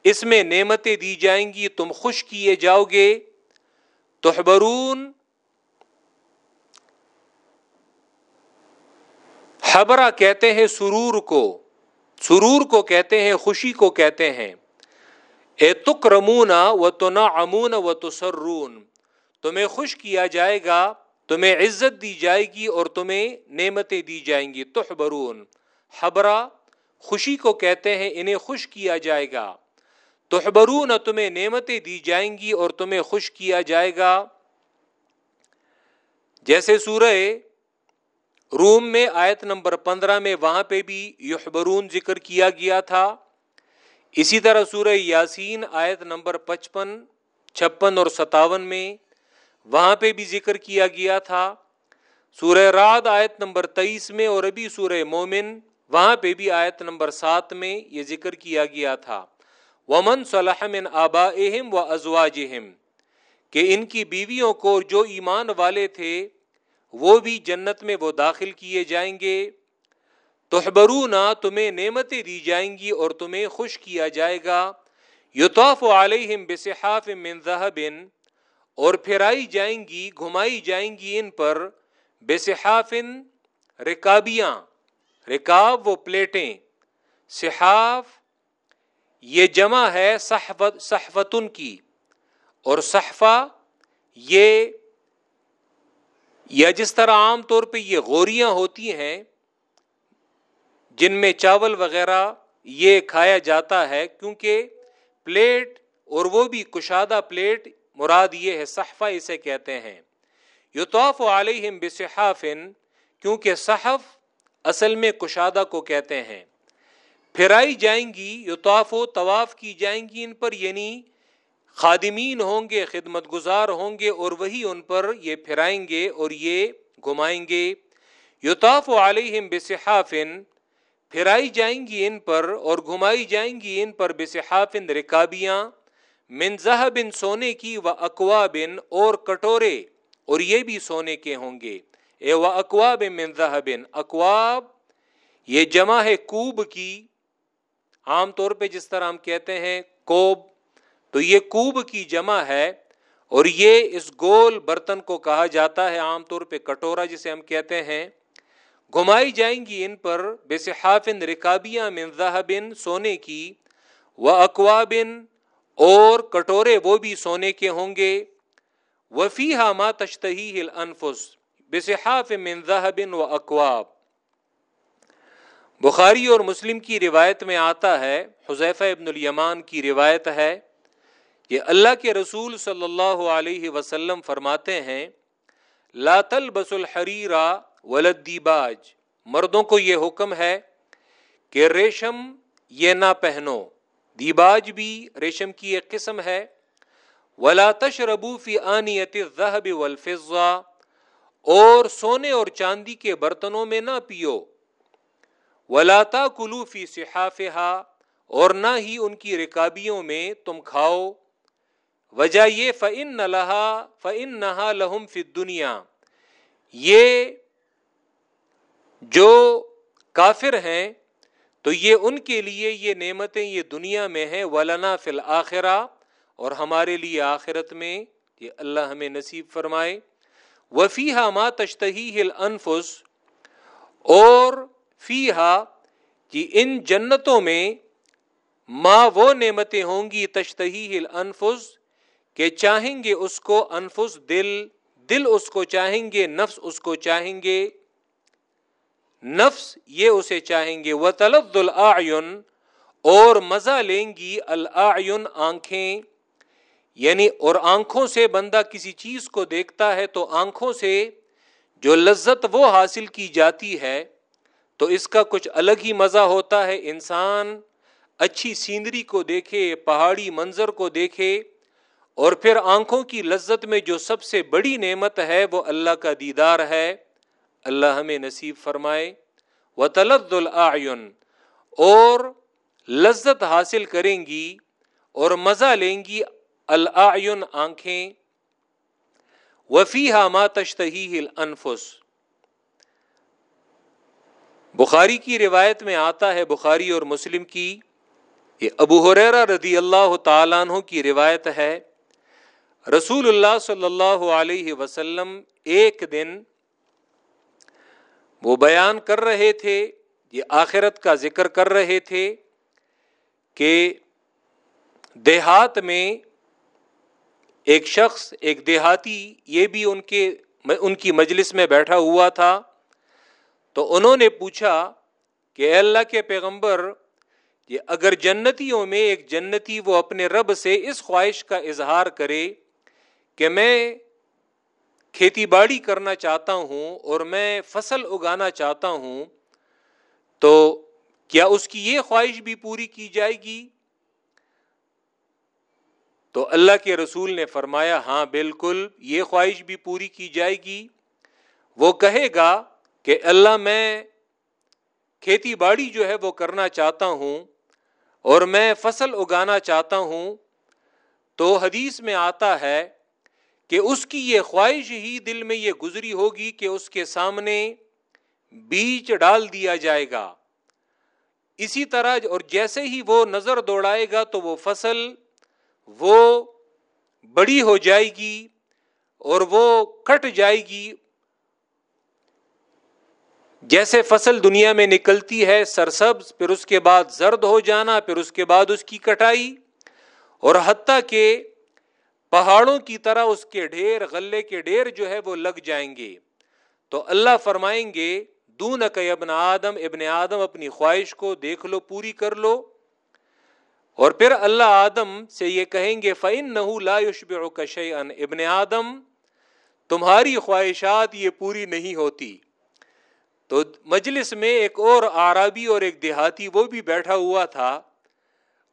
اس میں نعمتیں دی جائیں گی، تم خوش کیے جاؤ گے تحبرون حبرا کہتے ہیں سرور کو سرور کو کہتے ہیں، خوشی کو کہتے ہیں۔ اے تک رمونا و تو نہ امون و تو سرون تمہیں خوش کیا جائے گا۔ تمہیں عزت دی جائے گی اور تمہیں نعمتیں دی جائیں گی، تحبرون۔ حبرا، خوشی کو کہتے ہیں، انہیں خوش کیا جائے گا۔ تحبرون، تمہیں نعمتیں دی جائیں گی اور تمہیں خوش کیا جائے گا۔ جیسے سورہ روم میں آیت نمبر پندرہ میں وہاں پہ بھی یحبرون ذکر کیا گیا تھا۔ اسی طرح سورہ یاسین آیت نمبر پچپن، چھپن اور ستاون میں وہاں پہ بھی ذکر کیا گیا تھا۔ سورہ راد آیت نمبر تیئیس میں اور ابھی سورہ مومن وہاں پہ بھی آیت نمبر سات میں یہ ذکر کیا گیا تھا۔ ومن صلاح من آبا اہم و ازواج کہ ان کی بیویوں کو جو ایمان والے تھے، وہ بھی جنت میں وہ داخل کیے جائیں گے۔ تحبرونا تمہیں نعمتیں دی جائیں گی اور تمہیں خوش کیا جائے گا۔ یوتوف علیہم بصحاف من ذہب اور پھرائی جائیں گی، گھمائی جائیں گی ان پر بے صحافن رکابیاں۔ رکاب وہ پلیٹیں۔ صحاف، یہ جمع ہے صحفت صحفتن کی۔ اور صحفہ، یہ، یا جس طرح عام طور پہ یہ غوریاں ہوتی ہیں، جن میں چاول وغیرہ یہ کھایا جاتا ہے، کیونکہ پلیٹ اور وہ بھی کشادہ پلیٹ مراد یہ ہے صحفہ اسے کہتے ہیں۔ یوتوف علیہم بصحافن، کیونکہ صحف اصل میں کشادہ کو کہتے ہیں۔ پھرائی جائیں گی یوتوف و طواف کی جائیں گی ان پر یعنی خادمین ہوں گے خدمت گزار ہوں گے، اور وہی ان پر یہ پھرائیں گے اور یہ گھمائیں گے۔ یوتاف علیہم بصحافن، پھرائی جائیں گی ان پر اور گھمائی جائیں گی ان پر بصحافن رکابیاں۔ من بن سونے کی و اقوا بن اور کٹورے، اور یہ بھی سونے کے ہوں گے۔ اے و اقواب من بن اقواب، یہ جمع ہے کوب کی۔ عام طور پہ جس طرح ہم کہتے ہیں کوب، تو یہ کوب کی جمع ہے، اور یہ اس گول برتن کو کہا جاتا ہے، عام طور پہ کٹورا جسے ہم کہتے ہیں۔ گھمائی جائیں گی ان پر بے صحافن رکابیاں من ذہبن سونے کی و اقوابن اور کٹورے وہ بھی سونے کے ہوں گے۔ وفی ما تشتہی الانفس بے من ذہبن و اقواب بخاری اور مسلم کی روایت میں آتا ہے، حذیفہ ابن الیمان کی روایت ہے، کہ اللہ کے رسول صلی اللہ علیہ وسلم فرماتے ہیں، لا تلبس الحریرا ولدیباج مردوں کو یہ حکم ہے کہ ریشم یہ نہ پہنو۔ دیباج بھی ریشم کی ایک قسم ہے۔ ولا تشربو فی آنیت الذهب والفضہ اور سونے اور چاندی کے برتنوں میں نہ پیو۔ ولا تاکلوا فی صحافها، اور نہ ہی ان کی رکابیوں میں تم کھاؤ۔ وجہ یہ فن نہ فن نہا لہم فی دنیا یہ جو کافر ہیں تو یہ ان کے لیے یہ نعمتیں یہ دنیا میں ہیں، ولنا فی الآخرہ اور ہمارے لیے آخرت میں یہ اللہ ہمیں نصیب فرمائے۔ وفی ہا ماں تشتہی ہل انفس اور فی ہا کہ ان جنتوں میں ماں وہ نعمتیں ہوں گی تشتہی ہل انفس کہ چاہیں گے اس کو انفس دل دل اس کو چاہیں گے، نفس اس کو چاہیں گے۔ نفس یہ اسے چاہیں گے وہ تلد العین اور مزہ لیں گی العین آنکھیں۔ یعنی اور آنکھوں سے بندہ کسی چیز کو دیکھتا ہے تو آنکھوں سے جو لذت وہ حاصل کی جاتی ہے، تو اس کا کچھ الگ ہی مزہ ہوتا ہے۔ انسان اچھی سینری کو دیکھے، پہاڑی منظر کو دیکھے، اور پھر آنکھوں کی لذت میں جو سب سے بڑی نعمت ہے وہ اللہ کا دیدار ہے۔ اللہ ہمیں نصیب فرمائے۔ و تلد العین اور لذت حاصل کریں گی اور مزہ لیں گی العین آنکھیں۔ وفی ہا تشتہی انفس بخاری کی روایت میں آتا ہے، بخاری اور مسلم کی، یہ ابو حریرہ رضی اللہ تعالیٰ عنہ کی روایت ہے۔ رسول اللہ صلی اللہ علیہ وسلم ایک دن وہ بیان کر رہے تھے، یہ آخرت کا ذکر کر رہے تھے کہ دیہات میں ایک شخص، ایک دیہاتی، یہ بھی ان کے، ان کی مجلس میں بیٹھا ہوا تھا۔ تو انہوں نے پوچھا کہ اے اللہ کے پیغمبر، یہ اگر جنتیوں میں ایک جنتی وہ اپنے رب سے اس خواہش کا اظہار کرے کہ میں کھیتی باڑی کرنا چاہتا ہوں اور میں فصل اگانا چاہتا ہوں، تو کیا اس کی یہ خواہش بھی پوری کی جائے گی؟ تو اللہ کے رسول نے فرمایا ہاں بالکل، یہ خواہش بھی پوری کی جائے گی۔ وہ کہے گا کہ اللہ میں کھیتی باڑی جو ہے وہ کرنا چاہتا ہوں اور میں فصل اگانا چاہتا ہوں۔ تو حدیث میں آتا ہے کہ اس کی یہ خواہش ہی دل میں یہ گزری ہوگی کہ اس کے سامنے بیچ ڈال دیا جائے گا۔ اسی طرح اور جیسے ہی وہ نظر دوڑائے گا تو وہ فصل وہ بڑی ہو جائے گی اور وہ کٹ جائے گی۔ جیسے فصل دنیا میں نکلتی ہے، سرسبز، پھر اس کے بعد زرد ہو جانا، پھر اس کے بعد اس کی کٹائی۔ اور حتیٰ کہ پہاڑوں کی طرح اس کے ڈھیر، غلے کے ڈھیر جو ہے وہ لگ جائیں گے۔ تو اللہ فرمائیں گے دون ابن آدم ابن آدم اپنی خواہش کو دیکھ لو، پوری کر لو۔ اور پھر اللہ آدم سے یہ کہیں گے فعن نہ لا ان ابن آدم، تمہاری خواہشات یہ پوری نہیں ہوتی۔ تو مجلس میں ایک اور آرابی اور ایک دیہاتی وہ بھی بیٹھا ہوا تھا۔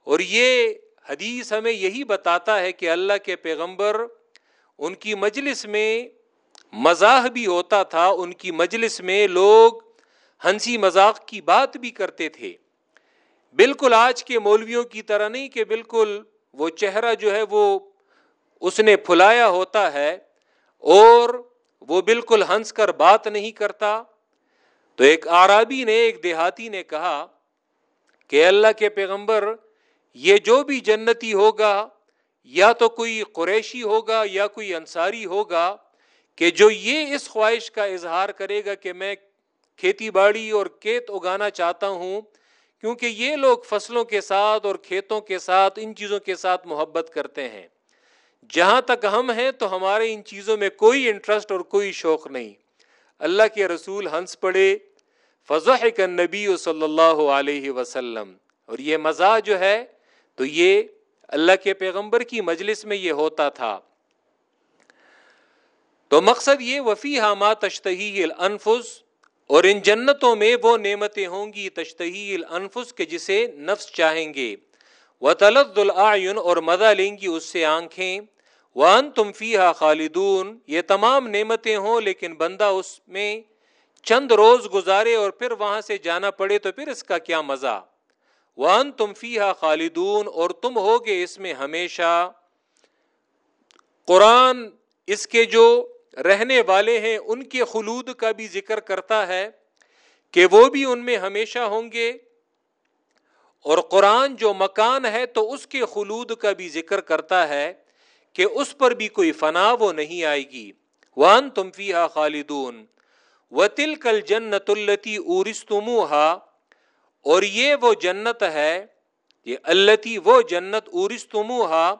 اور یہ حدیث ہمیں یہی بتاتا ہے کہ اللہ کے پیغمبر ان کی مجلس میں مزاح بھی ہوتا تھا، ان کی مجلس میں لوگ ہنسی مذاق کی بات بھی کرتے تھے۔ بالکل آج کے مولویوں کی طرح نہیں کہ بالکل وہ چہرہ جو ہے وہ اس نے پھلایا ہوتا ہے اور وہ بالکل ہنس کر بات نہیں کرتا۔ تو ایک آرابی نے، ایک دیہاتی نے کہا کہ اللہ کے پیغمبر یہ جو بھی جنتی ہوگا، یا تو کوئی قریشی ہوگا یا کوئی انصاری ہوگا، کہ جو یہ اس خواہش کا اظہار کرے گا کہ میں کھیتی باڑی اور کھیت اگانا چاہتا ہوں، کیونکہ یہ لوگ فصلوں کے ساتھ اور کھیتوں کے ساتھ، ان چیزوں کے ساتھ محبت کرتے ہیں۔ جہاں تک ہم ہیں، تو ہمارے ان چیزوں میں کوئی انٹرسٹ اور کوئی شوق نہیں۔ اللہ کے رسول ہنس پڑے فضح کا نبی صلی اللہ علیہ وسلم۔ اور یہ مزہ جو ہے تو یہ اللہ کے پیغمبر کی مجلس میں یہ ہوتا تھا۔ تو مقصد یہ وفی حامہ تشتہی الانفس، اور ان جنتوں میں وہ نعمتیں ہوں گی تشتہی الانفس کے جسے نفس چاہیں گے۔ وہ تلد العین اور مزہ لیں گی اس سے آنکھیں۔ وان تم فی خالدون، یہ تمام نعمتیں ہوں، لیکن بندہ اس میں چند روز گزارے اور پھر وہاں سے جانا پڑے تو پھر اس کا کیا مزہ؟ وان تم فی خالدون، اور تم ہوگے اس میں ہمیشہ۔ قرآن اس کے جو رہنے والے ہیں، ان کے خلود کا بھی ذکر کرتا ہے کہ وہ بھی ان میں ہمیشہ ہوں گے۔ اور قرآن جو مکان ہے، تو اس کے خلود کا بھی ذکر کرتا ہے کہ اس پر بھی کوئی فنا وہ نہیں آئے گی۔ وان تم فی خالدون۔ و تل کل جنت التی ارستموہا اور یہ وہ جنت ہے، یہ التی وہ جنت ارستموہا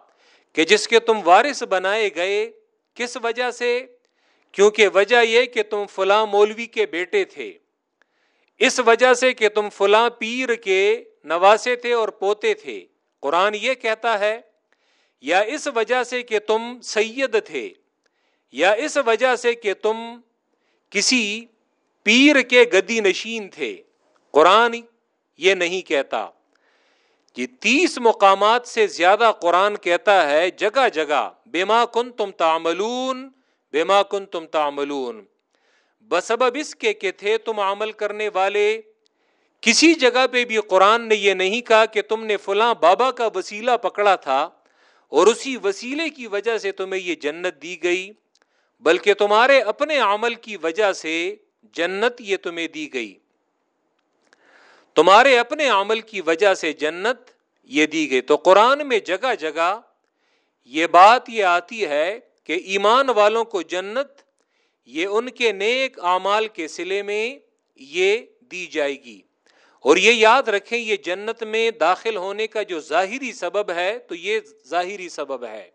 کہ جس کے تم وارث بنائے گئے۔ کس وجہ سے؟ کیونکہ وجہ یہ کہ تم فلاں مولوی کے بیٹے تھے۔ اس وجہ سے کہ تم فلاں پیر کے نواسے تھے اور پوتے تھے۔ قرآن یہ کہتا ہے، یا اس وجہ سے کہ تم سید تھے، یا اس وجہ سے کہ تم کسی پیر کے گدی نشین تھے۔ قرآن یہ نہیں کہتا۔ جی تیس مقامات سے زیادہ قرآن کہتا ہے، جگہ جگہ بیما کن تم تاملون بیما کن تم تاملون بسبب اس کے کہ تھے تم عمل کرنے والے۔ کسی جگہ پہ بھی قرآن نے یہ نہیں کہا کہ تم نے فلاں بابا کا وسیلہ پکڑا تھا اور اسی وسیلے کی وجہ سے تمہیں یہ جنت دی گئی، بلکہ تمہارے اپنے عمل کی وجہ سے جنت یہ تمہیں دی گئی۔ تمہارے اپنے عمل کی وجہ سے جنت یہ دی گئی۔ تو قرآن میں جگہ جگہ یہ بات یہ آتی ہے کہ ایمان والوں کو جنت یہ ان کے نیک اعمال کے سلے میں یہ دی جائے گی۔ اور یہ یاد رکھیں، یہ جنت میں داخل ہونے کا جو ظاہری سبب ہے، تو یہ ظاہری سبب ہے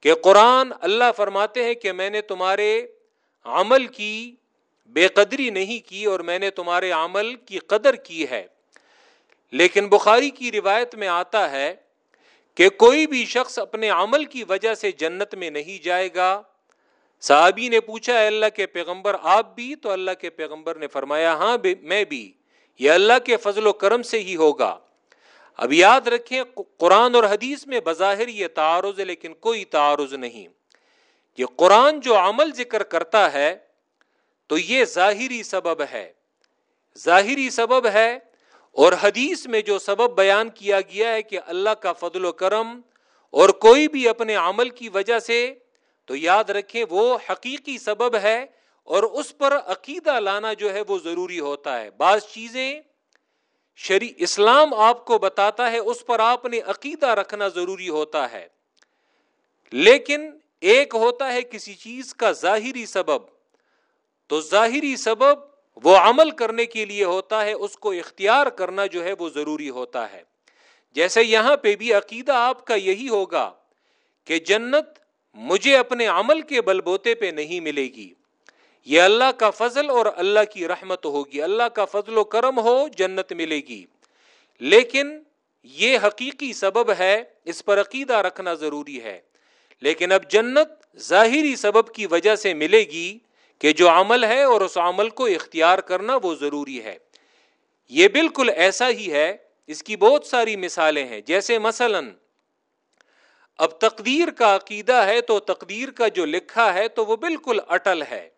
کہ قرآن اللہ فرماتے ہیں کہ میں نے تمہارے عمل کی بے قدری نہیں کی اور میں نے تمہارے عمل کی قدر کی ہے۔ لیکن بخاری کی روایت میں آتا ہے کہ کوئی بھی شخص اپنے عمل کی وجہ سے جنت میں نہیں جائے گا۔ صحابی نے پوچھا ہے اللہ کے پیغمبر، آپ بھی؟ تو اللہ کے پیغمبر نے فرمایا ہاں میں بھی۔ یہ اللہ کے فضل و کرم سے ہی ہوگا۔ اب یاد رکھیں قرآن اور حدیث میں بظاہر یہ تعارض ہے، لیکن کوئی تعارض نہیں۔ یہ قرآن جو عمل ذکر کرتا ہے تو یہ ظاہری سبب ہے۔ ظاہری سبب ہے اور حدیث میں جو سبب بیان کیا گیا ہے کہ اللہ کا فضل و کرم اور کوئی بھی اپنے عمل کی وجہ سے، تو یاد رکھیں وہ حقیقی سبب ہے اور اس پر عقیدہ لانا جو ہے وہ ضروری ہوتا ہے۔ بعض چیزیں شری اسلام آپ کو بتاتا ہے، اس پر آپ نے عقیدہ رکھنا ضروری ہوتا ہے۔ لیکن ایک ہوتا ہے کسی چیز کا ظاہری سبب۔ تو ظاہری سبب وہ عمل کرنے کے لیے ہوتا ہے، اس کو اختیار کرنا جو ہے وہ ضروری ہوتا ہے۔ جیسے یہاں پہ بھی عقیدہ آپ کا یہی ہوگا کہ جنت مجھے اپنے عمل کے بل بوتے پہ نہیں ملے گی۔ یہ اللہ کا فضل اور اللہ کی رحمت ہوگی۔ اللہ کا فضل و کرم ہو، جنت ملے گی۔ لیکن یہ حقیقی سبب ہے، اس پر عقیدہ رکھنا ضروری ہے۔ لیکن اب جنت ظاہری سبب کی وجہ سے ملے گی کہ جو عمل ہے اور اس عمل کو اختیار کرنا وہ ضروری ہے۔ یہ بالکل ایسا ہی ہے، اس کی بہت ساری مثالیں ہیں۔ جیسے مثلا، اب تقدیر کا عقیدہ ہے تو تقدیر کا جو لکھا ہے تو وہ بالکل اٹل ہے۔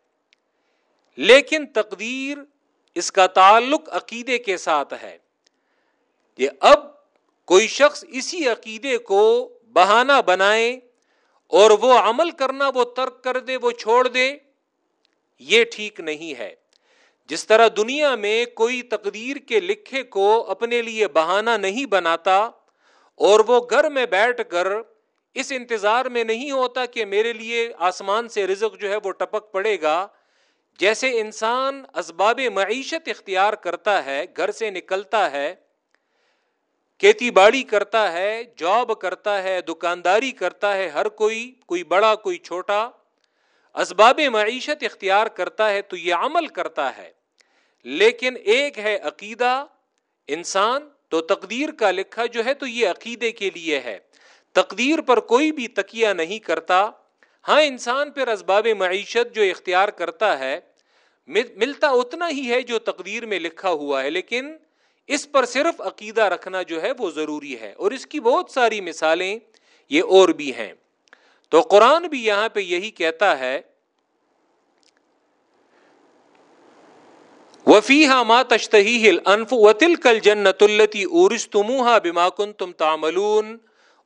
لیکن تقدیر اس کا تعلق عقیدے کے ساتھ ہے۔ کہ اب کوئی شخص اسی عقیدے کو بہانہ بنائے اور وہ عمل کرنا وہ ترک کر دے، وہ چھوڑ دے یہ ٹھیک نہیں ہے۔ جس طرح دنیا میں کوئی تقدیر کے لکھے کو اپنے لیے بہانہ نہیں بناتا اور وہ گھر میں بیٹھ کر اس انتظار میں نہیں ہوتا کہ میرے لیے آسمان سے رزق جو ہے وہ ٹپک پڑے گا، جیسے انسان اسباب معیشت اختیار کرتا ہے، گھر سے نکلتا ہے، کھیتی باڑی کرتا ہے، جاب کرتا ہے، دکانداری کرتا ہے، ہر کوئی کوئی بڑا، کوئی چھوٹا اسباب معیشت اختیار کرتا ہے تو یہ عمل کرتا ہے۔ لیکن ایک ہے عقیدہ، انسان تو تقدیر کا لکھا جو ہے تو یہ عقیدے کے لیے ہے۔ تقدیر پر کوئی بھی تکیہ نہیں کرتا۔ ہاں انسان پھر اسباب معیشت جو اختیار کرتا ہے ملتا اتنا ہی ہے جو تقدیر میں لکھا ہوا ہے۔ لیکن اس پر صرف عقیدہ رکھنا جو ہے وہ ضروری ہے۔ اور اس کی بہت ساری مثالیں یہ اور بھی ہیں۔ تو قرآن بھی یہاں پہ یہی کہتا ہے وفی ما تشتہی ہل انف وطل کل جنت التی ارس تمہا بما کن تم تاملون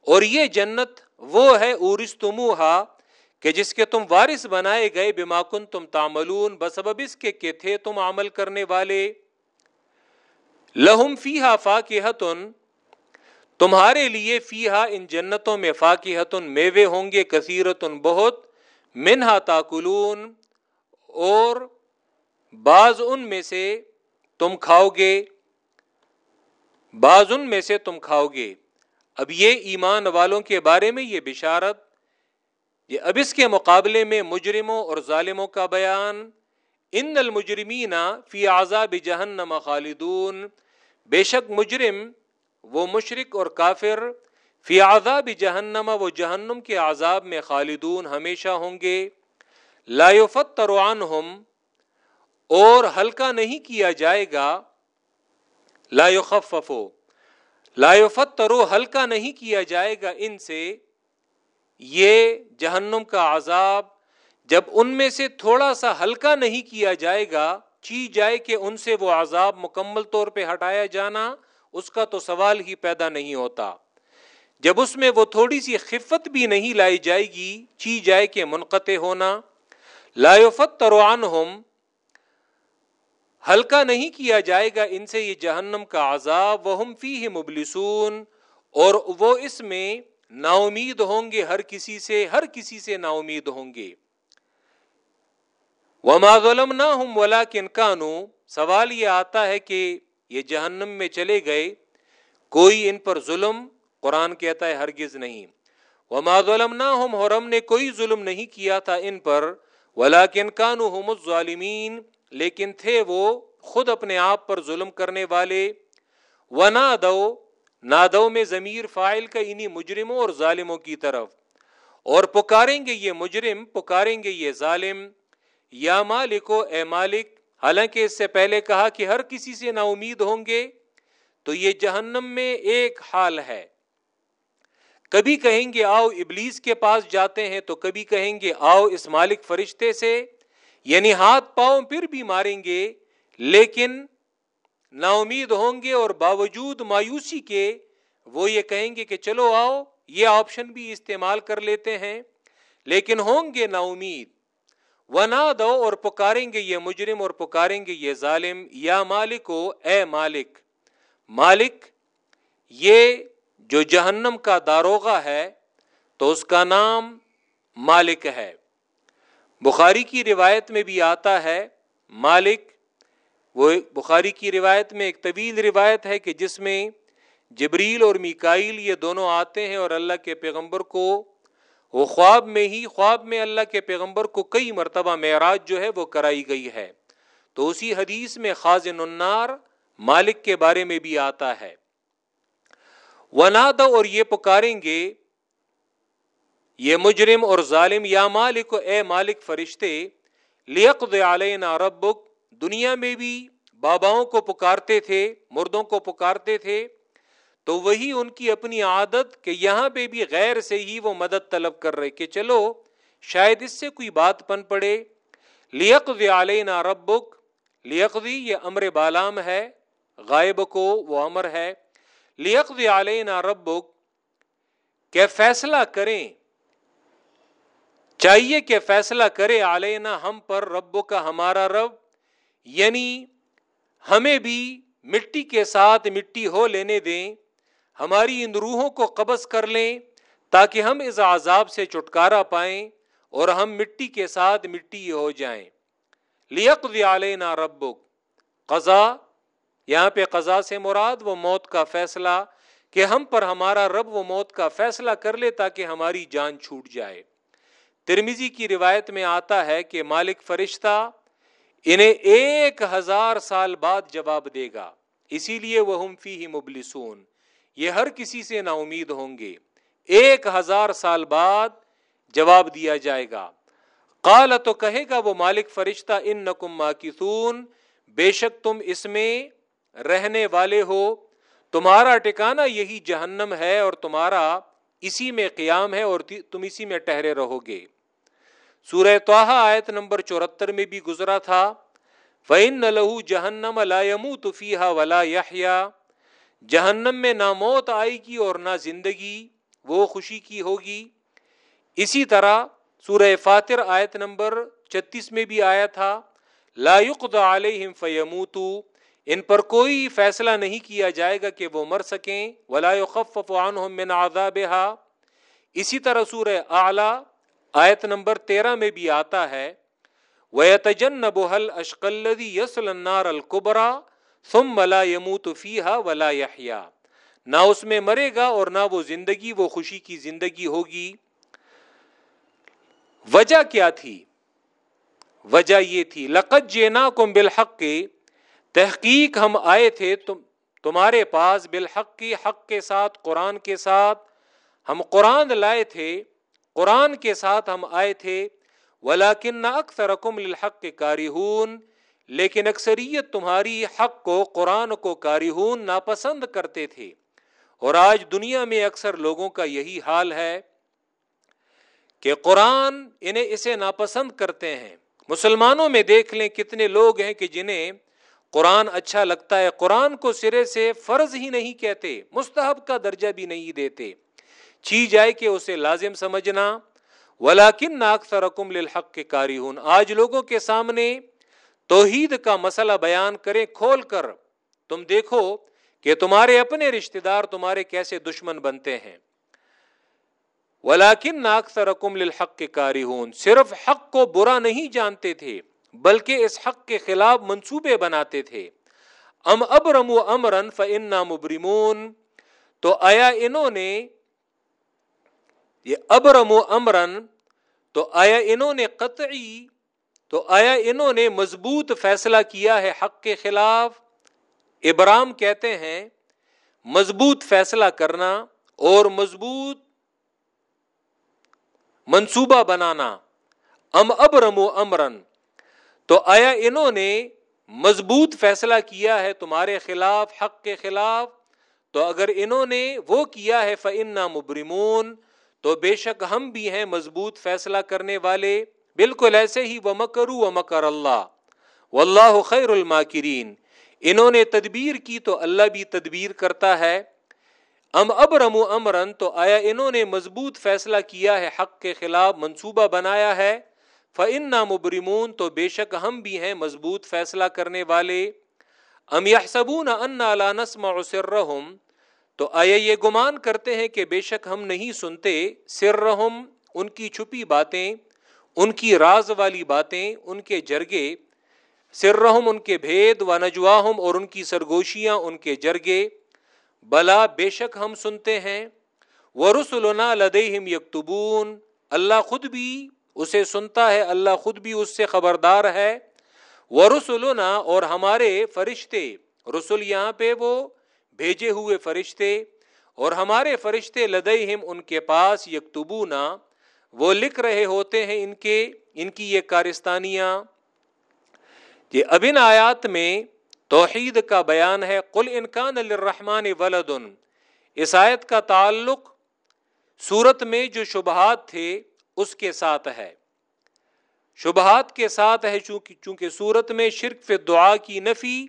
اور یہ جنت وہ ہے ارس تمہا کہ جس کے تم وارث بنائے گئے، بما کن تم تاملون بسبب اس کے کہ تھے تم عمل کرنے والے۔ لہم فی ہا فاقن تمہارے لیے فی ہا ان جنتوں میں فاقن میوے ہوں گے، کثیرتن بہت، منہا تاکلون، اور بعض ان میں سے تم کھاؤ گے، بعض ان میں سے تم کھاؤ گے۔ اب یہ ایمان والوں کے بارے میں یہ بشارت، یہ اب اس کے مقابلے میں مجرموں اور ظالموں کا بیان۔ ان المجرمین فی عذاب جہنم خالدون۔ بے شک مجرم وہ مشرق اور کافر، فی عذاب جہنم، وہ جہنم کے عذاب میں خالدون ہمیشہ ہوں گے۔ لا يفتر عنہم، اور ہلکا نہیں کیا جائے گا۔ لا يخففو لا يفترو ہلکا نہیں کیا جائے گا ان سے۔ یہ جہنم کا عذاب جب ان میں سے تھوڑا سا ہلکا نہیں کیا جائے گا، چی جائے کہ ان سے وہ عذاب مکمل طور پہ ہٹایا جانا۔ اس کا تو سوال ہی پیدا نہیں ہوتا۔ جب اس میں وہ تھوڑی سی خفت بھی نہیں لائی جائے گی، چی جائے کہ منقطع ہونا۔ لایوفت تروان ہوم ہلکا نہیں کیا جائے گا ان سے یہ جہنم کا عذاب۔ وہ فی مبلسون۔ اور وہ اس میں نا امید ہوں گے، ہر کسی سے، ہر کسی سے نا امید ہوں گے۔ وما ظلم نہ ہوں ولا کن سوال یہ آتا ہے کہ یہ جہنم میں چلے گئے، کوئی ان پر ظلم قرآن کہتا ہے ہرگز نہیں۔ وما ظلم نہ ہم حرم نے کوئی ظلم نہیں کیا تھا ان پر۔ ولا کن کانو ہم ظالمین لیکن تھے وہ خود اپنے آپ پر ظلم کرنے والے۔ و نہ دو نادو میں ضمیر فائل کا انہی مجرموں اور ظالموں کی طرف۔ اور پکاریں گے یہ مجرم، پکاریں گے یہ ظالم۔ یا مالک اے مالک حالانکہ اس سے پہلے کہا کہ ہر کسی سے نا امید ہوں گے تو یہ جہنم میں ایک حال ہے۔ کبھی کہیں گے آؤ ابلیس کے پاس جاتے ہیں تو کبھی کہیں گے آؤ اس مالک فرشتے سے یعنی ہاتھ پاؤں پھر بھی ماریں گے، لیکن نا امید ہوں گے اور باوجود مایوسی کے وہ یہ کہیں گے کہ چلو آؤ، یہ آپشن بھی استعمال کر لیتے ہیں، لیکن ہوں گے نا امید ونا دو اور پکاریں گے یہ مجرم اور پکاریں گے یہ ظالم، یا مالک ہو، اے مالک۔ مالک، یہ جو جہنم کا داروغہ ہے، تو اس کا نام مالک ہے۔ بخاری کی روایت میں بھی آتا ہے، مالک، وہ بخاری کی روایت میں ایک طویل روایت ہے کہ جس میں جبریل اور میکائل یہ دونوں آتے ہیں اور اللہ کے پیغمبر کو وہ خواب میں ہی، خواب میں اللہ کے پیغمبر کو کئی مرتبہ معراج جو ہے وہ کرائی گئی ہے۔ تو اسی حدیث میں خاص النار مالک کے بارے میں بھی آتا ہے۔ وناد اور یہ پکاریں گے، یہ مجرم اور ظالم، یا مالک، اے مالک فرشتے، لیقض علینا ربک، دنیا میں بھی باباؤں کو پکارتے تھے، مردوں کو پکارتے تھے۔ تو وہی ان کی اپنی عادت کہ یہاں پہ بھی غیر سے ہی وہ مدد طلب کر رہے کہ چلو، شاید اس سے کوئی بات پن پڑے۔ لیقض علینا ربک، لیقضی یہ امر بالام ہے، غائب کو وہ امر ہے۔ لیقض علینا ربک، کہ فیصلہ کریں۔ چاہیے کہ فیصلہ کرے علینا ہم پر رب کا ہمارا رب۔ یعنی ہمیں بھی مٹی کے ساتھ مٹی ہو لینے دیں۔ ہماری ان روحوں کو قبض کر لیں تاکہ ہم اس عذاب سے چھٹکارا پائیں اور ہم مٹی کے ساتھ مٹی ہو جائیں۔ لیقض علینا ربک۔ قضا، یہاں پہ قضا سے مراد وہ موت کا فیصلہ کہ ہم پر ہمارا رب وہ موت کا فیصلہ کر لے تاکہ ہماری جان چھوٹ جائے۔ ترمیزی کی روایت میں آتا ہے کہ مالک فرشتہ انہیں ایک ہزار سال بعد جواب دے گا، اسی لیے وہ ہم فی مبلسون۔ یہ ہر کسی سے نا امید ہوں گے۔ ایک ہزار سال بعد جواب دیا جائے گا۔ قال، تو کہے گا وہ مالک فرشتہ ان نکم ماکثون، بے شک تم اس میں رہنے والے ہو۔ تمہارا ٹکانا یہی جہنم ہے اور تمہارا اسی میں قیام ہے اور تم اسی میں ٹہرے رہو گے۔ سورہ توحا آیت نمبر چورہتر میں بھی گزرا تھا۔ فَإِنَّ لَهُ جَهَنَّمَ لَا يَمُوتُ فِيهَا وَلَا يَحْيَا جہنم میں نہ موت آئے گی اور نہ زندگی وہ خوشی کی ہوگی۔ اسی طرح سورہ فاتر آیت نمبر چتیس میں بھی آیا تھا، لا يقضى علیہم فیموتو، ان پر کوئی فیصلہ نہیں کیا جائے گا کہ وہ مر سکیں، ولا يخفف عنهم من عذابها اسی طرح سورہ اعلی آیت نمبر تیرہ میں بھی آتا ہے، وَيَتَجَنَّبُهَا الْأَشْقَ الَّذِي يَصْلَ النَّارَ الْكُبْرَى ثُمَّ لَا يَمُوتُ فِيهَا وَلَا يَحْيَا۔ نہ اس میں مرے گا اور نہ وہ زندگی، وہ خوشی کی زندگی ہوگی۔ وجہ کیا تھی؟ وجہ یہ تھی، لقد جیناکم بالحق۔ کے تحقیق ہم آئے تھے تم، تمہارے پاس بالحق کی حق کے ساتھ، قرآن کے ساتھ۔ ہم قرآن لائے تھے، قرآن کے ساتھ ہم آئے تھے۔ ولاکن اکثر رقم الحق کے کاریہون لیکن اکثریت تمہاری حق کو، قرآن کو کاریہون ناپسند کرتے تھے۔ اور آج دنیا میں اکثر لوگوں کا یہی حال ہے کہ قرآن انہیں اسے ناپسند کرتے ہیں۔ مسلمانوں میں دیکھ لیں کتنے لوگ ہیں کہ جنہیں قرآن اچھا لگتا ہے۔ قرآن کو سرے سے فرض ہی نہیں کہتے، مستحب کا درجہ بھی نہیں دیتے۔ چی جائے کہ اسے لازم سمجھنا۔ ولاکن ناکثر رقم للحق کے کاری ہوں آج لوگوں کے سامنے توحید کا مسئلہ بیان کریں، کھول کر تم دیکھو کہ تمہارے اپنے رشتہ دار تمہارے کیسے دشمن بنتے ہیں۔ ولاکن ناکثر رقم للحق کے کاری ہوں صرف حق کو برا نہیں جانتے تھے، بلکہ اس حق کے خلاف منصوبے بناتے تھے۔ ام ابرم امرن فنا مبرمون، تو آیا انہوں نے، یہ ابرم و امرن، تو آیا انہوں نے قطعی تو آیا انہوں نے مضبوط فیصلہ کیا ہے حق کے خلاف؟ ابرام کہتے ہیں، مضبوط فیصلہ کرنا اور مضبوط منصوبہ بنانا۔ ام ابرم و امرن۔ تو آیا انہوں نے مضبوط فیصلہ کیا ہے تمہارے خلاف، حق کے خلاف؟ تو اگر انہوں نے وہ کیا ہے فنا مبرمون، تو بے شک ہم بھی ہیں مضبوط فیصلہ کرنے والے۔ بالکل ایسے ہی وہ مکرو و مکر اللہ۔ واللہ خیر الماکرین۔ انہوں نے تدبیر کی تو اللہ بھی تدبیر کرتا ہے۔ ام ابرم امرن، تو آیا انہوں نے مضبوط فیصلہ کیا ہے، حق کے خلاف منصوبہ بنایا ہے۔ فن مبرمون، تو بے شک ہم بھی ہیں مضبوط فیصلہ کرنے والے۔ ام یحسبون ان لا نسمع سرهم تو آیا یہ گمان کرتے ہیں کہ بے شک ہم نہیں سنتے سر ان کی چھپی باتیں۔ ان کی راز والی باتیں، ان کے جرگے سر رحم ان کے بھید و نجواہم اور ان کی سرگوشیاں ان کے جرگے، بلا بے شک ہم سنتے ہیں وہ رسولنا لدہم یکتبون اللہ خود بھی اسے سنتا ہے، اللہ خود بھی اس سے خبردار ہے وہ رسولنا اور ہمارے فرشتے رسول یہاں پہ وہ بھیجے ہوئے فرشتے، اور ہمارے فرشتے لدئی ان کے پاس یکتبونا وہ لکھ رہے ہوتے ہیں ان کے، ان کی یہ کارستانیاں۔ یہ اب ان آیات میں توحید کا بیان ہے، قل انکان الرحمان ولدن۔ اس آیت کا تعلق صورت میں جو شبہات تھے، اس کے ساتھ ہے۔ شبہات کے ساتھ ہے، چونکہ چونکہ صورت میں شرک فی دعا کی نفی۔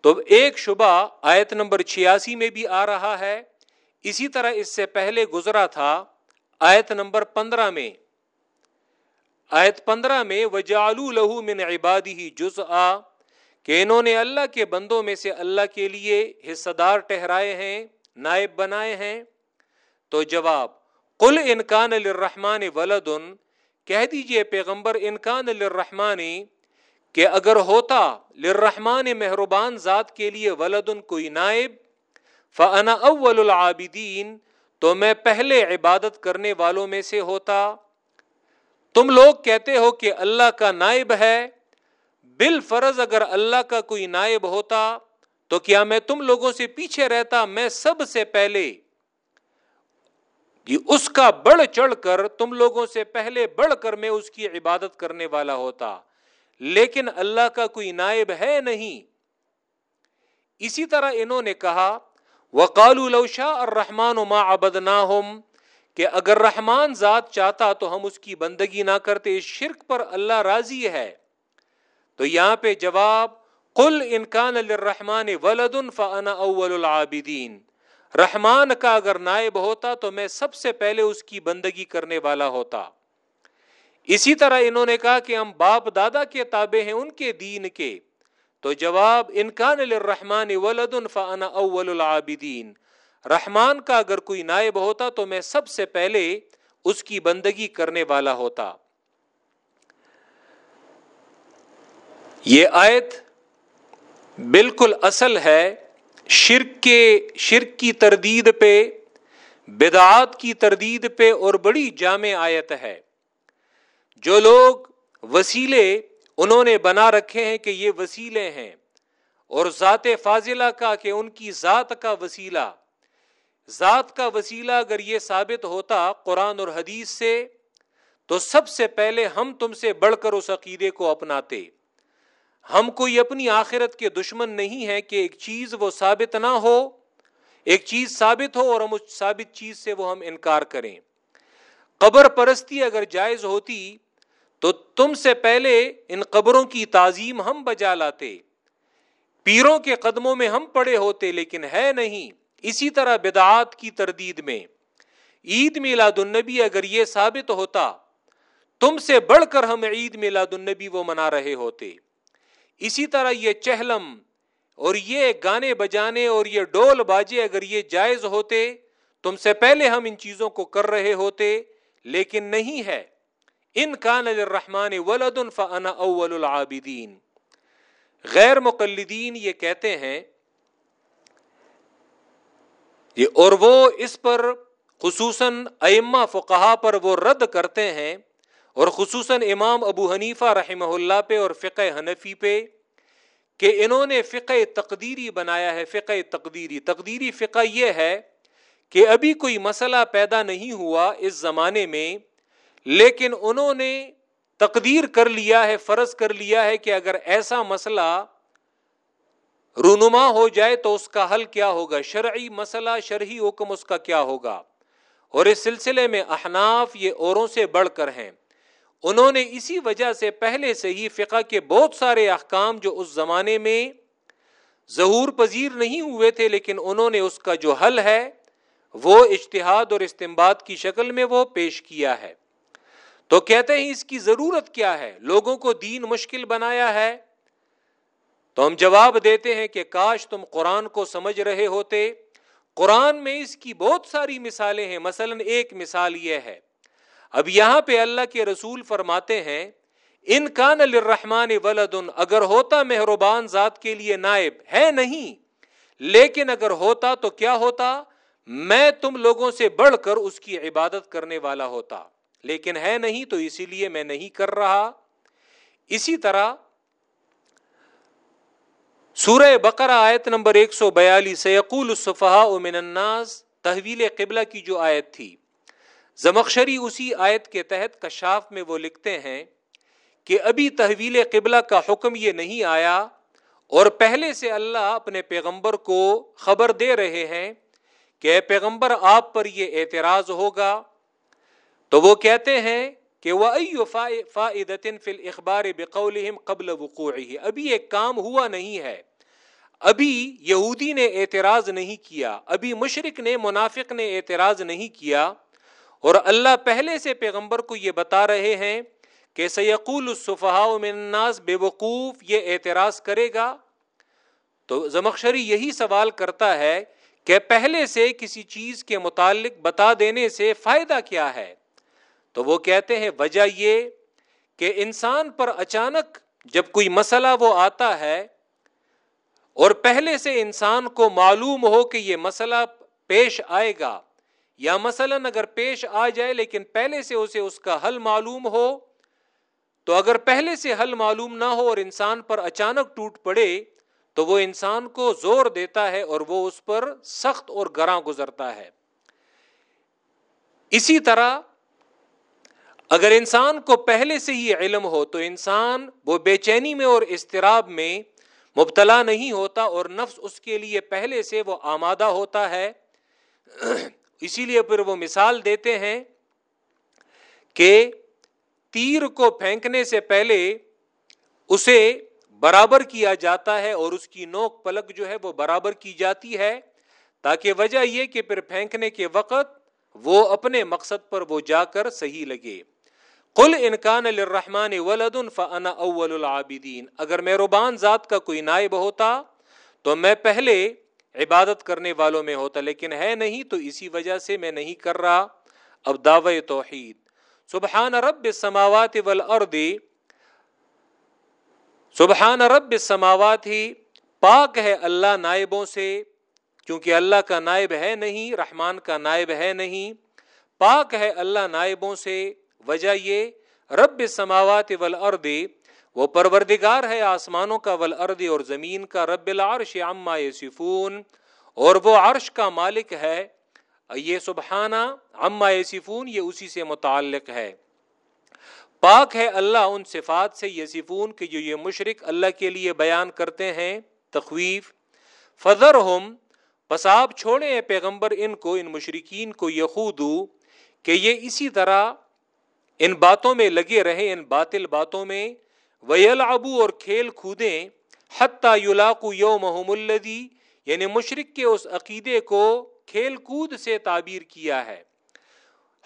تو ایک شبہ آیت نمبر چھیاسی میں بھی آ رہا ہے۔ اسی طرح اس سے پہلے گزرا تھا۔ آیت نمبر پندرہ میں، آیت پندرہ میں وجالو لہو من عبادی ہی جز آ کہ انہوں نے اللہ کے بندوں میں سے اللہ کے لیے حصہ دار ٹہرائے ہیں، نائب بنائے ہیں۔ تو جواب کل انکان الرحمان ولدن، کہہ دیجیے پیغمبر انکان الرحمانی کہ اگر ہوتا لرحمان مہربان ذات کے لیے ولدن کوئی نائب، فانا اول العابدین تو میں پہلے عبادت کرنے والوں میں سے ہوتا۔ تم لوگ کہتے ہو کہ اللہ کا نائب ہے۔ بال فرض اگر اللہ کا کوئی نائب ہوتا تو کیا میں تم لوگوں سے پیچھے رہتا؟ میں سب سے پہلے۔ اس کا بڑھ چڑھ کر تم لوگوں سے پہلے بڑھ کر میں اس کی عبادت کرنے والا ہوتا۔ لیکن اللہ کا کوئی نائب ہے نہیں۔ اسی طرح انہوں نے کہا وقال لوشا اور رحمان ما ابد کہ اگر رحمان ذات چاہتا تو ہم اس کی بندگی نہ کرتے اس شرک پر اللہ راضی ہے۔ تو یہاں پہ جواب، قل انکان الرحمان ولدن فانا اول العابدین۔ رحمان کا اگر نائب ہوتا تو میں سب سے پہلے اس کی بندگی کرنے والا ہوتا۔ اسی طرح انہوں نے کہا کہ ہم باپ دادا کے تابع ہیں ان کے دین کے۔ تو جواب انکان الرحمان ولدن فانا اول العابدین. رحمان کا اگر کوئی نائب ہوتا تو میں سب سے پہلے اس کی بندگی کرنے والا ہوتا۔ یہ آیت بالکل اصل ہے شرک کے، شرک کی تردید پہ، بدعات کی تردید پہ اور بڑی جامع آیت ہے۔ جو لوگ وسیلے انہوں نے بنا رکھے ہیں کہ یہ وسیلے ہیں اور ذات فاضلہ کا کہ ان کی ذات کا وسیلہ۔ ذات کا وسیلہ اگر یہ ثابت ہوتا قرآن اور حدیث سے، تو سب سے پہلے ہم تم سے بڑھ کر اس عقیدے کو اپناتے۔ ہم کوئی اپنی آخرت کے دشمن نہیں ہے کہ ایک چیز وہ ثابت نہ ہو، ایک چیز ثابت ہو اور ہم اس ثابت چیز سے وہ ہم انکار کریں۔ قبر پرستی اگر جائز ہوتی تو تم سے پہلے ان قبروں کی تعظیم ہم بجا لاتے۔ پیروں کے قدموں میں ہم پڑے ہوتے، لیکن ہے نہیں، اسی طرح بدعات کی تردید میں۔ عید میلاد النبی اگر یہ ثابت ہوتا، تم سے بڑھ کر ہم عید میلاد النبی وہ منا رہے ہوتے۔ اسی طرح یہ چہلم اور یہ گانے بجانے اور یہ ڈول باجے اگر یہ جائز ہوتے، تم سے پہلے ہم ان چیزوں کو کر رہے ہوتے، لیکن نہیں ہے۔ ان کان الرحمان ولد فانا اول العابدین۔ غیر مقلدین یہ کہتے ہیں، یہ اور وہ اس پر خصوصاً ائمہ فقہا پر وہ رد کرتے ہیں اور خصوصاً امام ابو حنیفہ رحمہ اللہ پہ اور فقہ حنفی پہ کہ انہوں نے فقہ تقدیری بنایا ہے، فقہ تقدیری۔ تقدیری فقہ یہ ہے کہ ابھی کوئی مسئلہ پیدا نہیں ہوا اس زمانے میں لیکن انہوں نے تقدیر کر لیا ہے، فرض کر لیا ہے کہ اگر ایسا مسئلہ رونما ہو جائے تو اس کا حل کیا ہوگا؟ شرعی مسئلہ، شرعی حکم اس کا کیا ہوگا؟ اور اس سلسلے میں احناف یہ اوروں سے بڑھ کر ہیں۔ انہوں نے اسی وجہ سے پہلے سے ہی فقہ کے بہت سارے احکام جو اس زمانے میں ظہور پذیر نہیں ہوئے تھے، لیکن انہوں نے اس کا جو حل ہے، وہ اجتہاد اور استمباد کی شکل میں وہ پیش کیا ہے۔ تو کہتے ہیں اس کی ضرورت کیا ہے؟ لوگوں کو دین مشکل بنایا ہے۔ تو ہم جواب دیتے ہیں کہ کاش تم قرآن کو سمجھ رہے ہوتے۔ قرآن میں اس کی بہت ساری مثالیں ہیں۔ مثلا ایک مثال یہ ہے۔ اب یہاں پہ اللہ کے رسول فرماتے ہیں، ان کان الرحمان ولدن، اگر ہوتا مہربان ذات کے لیے نائب ہے نہیں، لیکن اگر ہوتا تو کیا ہوتا؟ میں تم لوگوں سے بڑھ کر اس کی عبادت کرنے والا ہوتا۔ لیکن ہے نہیں تو اسی لیے میں نہیں کر رہا۔ اسی طرح سورہ بقرہ آیت نمبر ایک سو بیالیس یقول الصفحاء من الناس، تحویل قبلہ کی جو آیت تھی۔ زمخشری اسی آیت کے تحت کشاف میں وہ لکھتے ہیں کہ ابھی تحویل قبلہ کا حکم یہ نہیں آیا اور پہلے سے اللہ اپنے پیغمبر کو خبر دے رہے ہیں کہ اے پیغمبر آپ پر یہ اعتراض ہوگا۔ تو وہ کہتے ہیں کہ وہ فل اخبار بقول قبل وقوع ابھی ایک کام ہوا نہیں ہے۔ ابھی یہودی نے اعتراض نہیں کیا، ابھی مشرق نے، منافق نے اعتراض نہیں کیا۔ اور اللہ پہلے سے پیغمبر کو یہ بتا رہے ہیں کہ سیقول من الناس، بے وقوف یہ اعتراض کرے گا۔ تو زمخشری یہی سوال کرتا ہے کہ پہلے سے کسی چیز کے متعلق بتا دینے سے فائدہ کیا ہے؟ تو وہ کہتے ہیں، وجہ یہ کہ انسان پر اچانک جب کوئی مسئلہ وہ آتا ہے اور پہلے سے انسان کو معلوم ہو کہ یہ مسئلہ پیش آئے گا، یا مثلا اگر پیش آ جائے لیکن پہلے سے اسے اس کا حل معلوم ہو، تو اگر پہلے سے حل معلوم نہ ہو اور انسان پر اچانک ٹوٹ پڑے، تو وہ انسان کو زور دیتا ہے اور وہ اس پر سخت اور گراں گزرتا ہے۔ اسی طرح اگر انسان کو پہلے سے ہی علم ہو تو انسان وہ بے چینی میں اور استراب میں مبتلا نہیں ہوتا اور نفس اس کے لیے پہلے سے وہ آمادہ ہوتا ہے۔ اسی لیے پھر وہ مثال دیتے ہیں کہ تیر کو پھینکنے سے پہلے اسے برابر کیا جاتا ہے اور اس کی نوک پلک جو ہے وہ برابر کی جاتی ہے تاکہ وجہ یہ کہ پھر پھینکنے کے وقت وہ اپنے مقصد پر وہ جا کر صحیح لگے۔ قل انکان الرحمان ولد فانا اول العابدین، اگر میروبان ذات کا کوئی نائب ہوتا تو میں پہلے عبادت کرنے والوں میں ہوتا، لیکن ہے نہیں تو اسی وجہ سے میں نہیں کر رہا۔ اب دعوی توحید۔ سبحان رب السماوات والارض، سبحان رب السماوات ہی پاک ہے اللہ نائبوں سے، کیونکہ اللہ کا نائب ہے نہیں، رحمان کا نائب ہے نہیں۔ پاک ہے اللہ نائبوں سے۔ وجہ یہ، رب سماوات والارض، وہ پروردگار ہے آسمانوں کا، والارض اور زمین کا، رب العرش عما یصفون، اور وہ عرش کا مالک ہے۔ یہ سبحانہ، عما یصفون، یہ اسی سے متعلق ہے۔ پاک ہے اللہ ان صفات سے یصفون کہ جو یہ مشرق اللہ کے لیے بیان کرتے ہیں۔ تخویف۔ فضر ہم بس آپ چھوڑے پیغمبر ان کو، ان مشرقین کو یخودو کہ یہ اسی طرح ان باتوں میں لگے رہے ان باطل باتوں میں ویل ابو اور کھیل کودیں حتیٰ یولاقو یوم الدی یعنی مشرق کے اس عقیدے کو کھیل کود سے تعبیر کیا ہے۔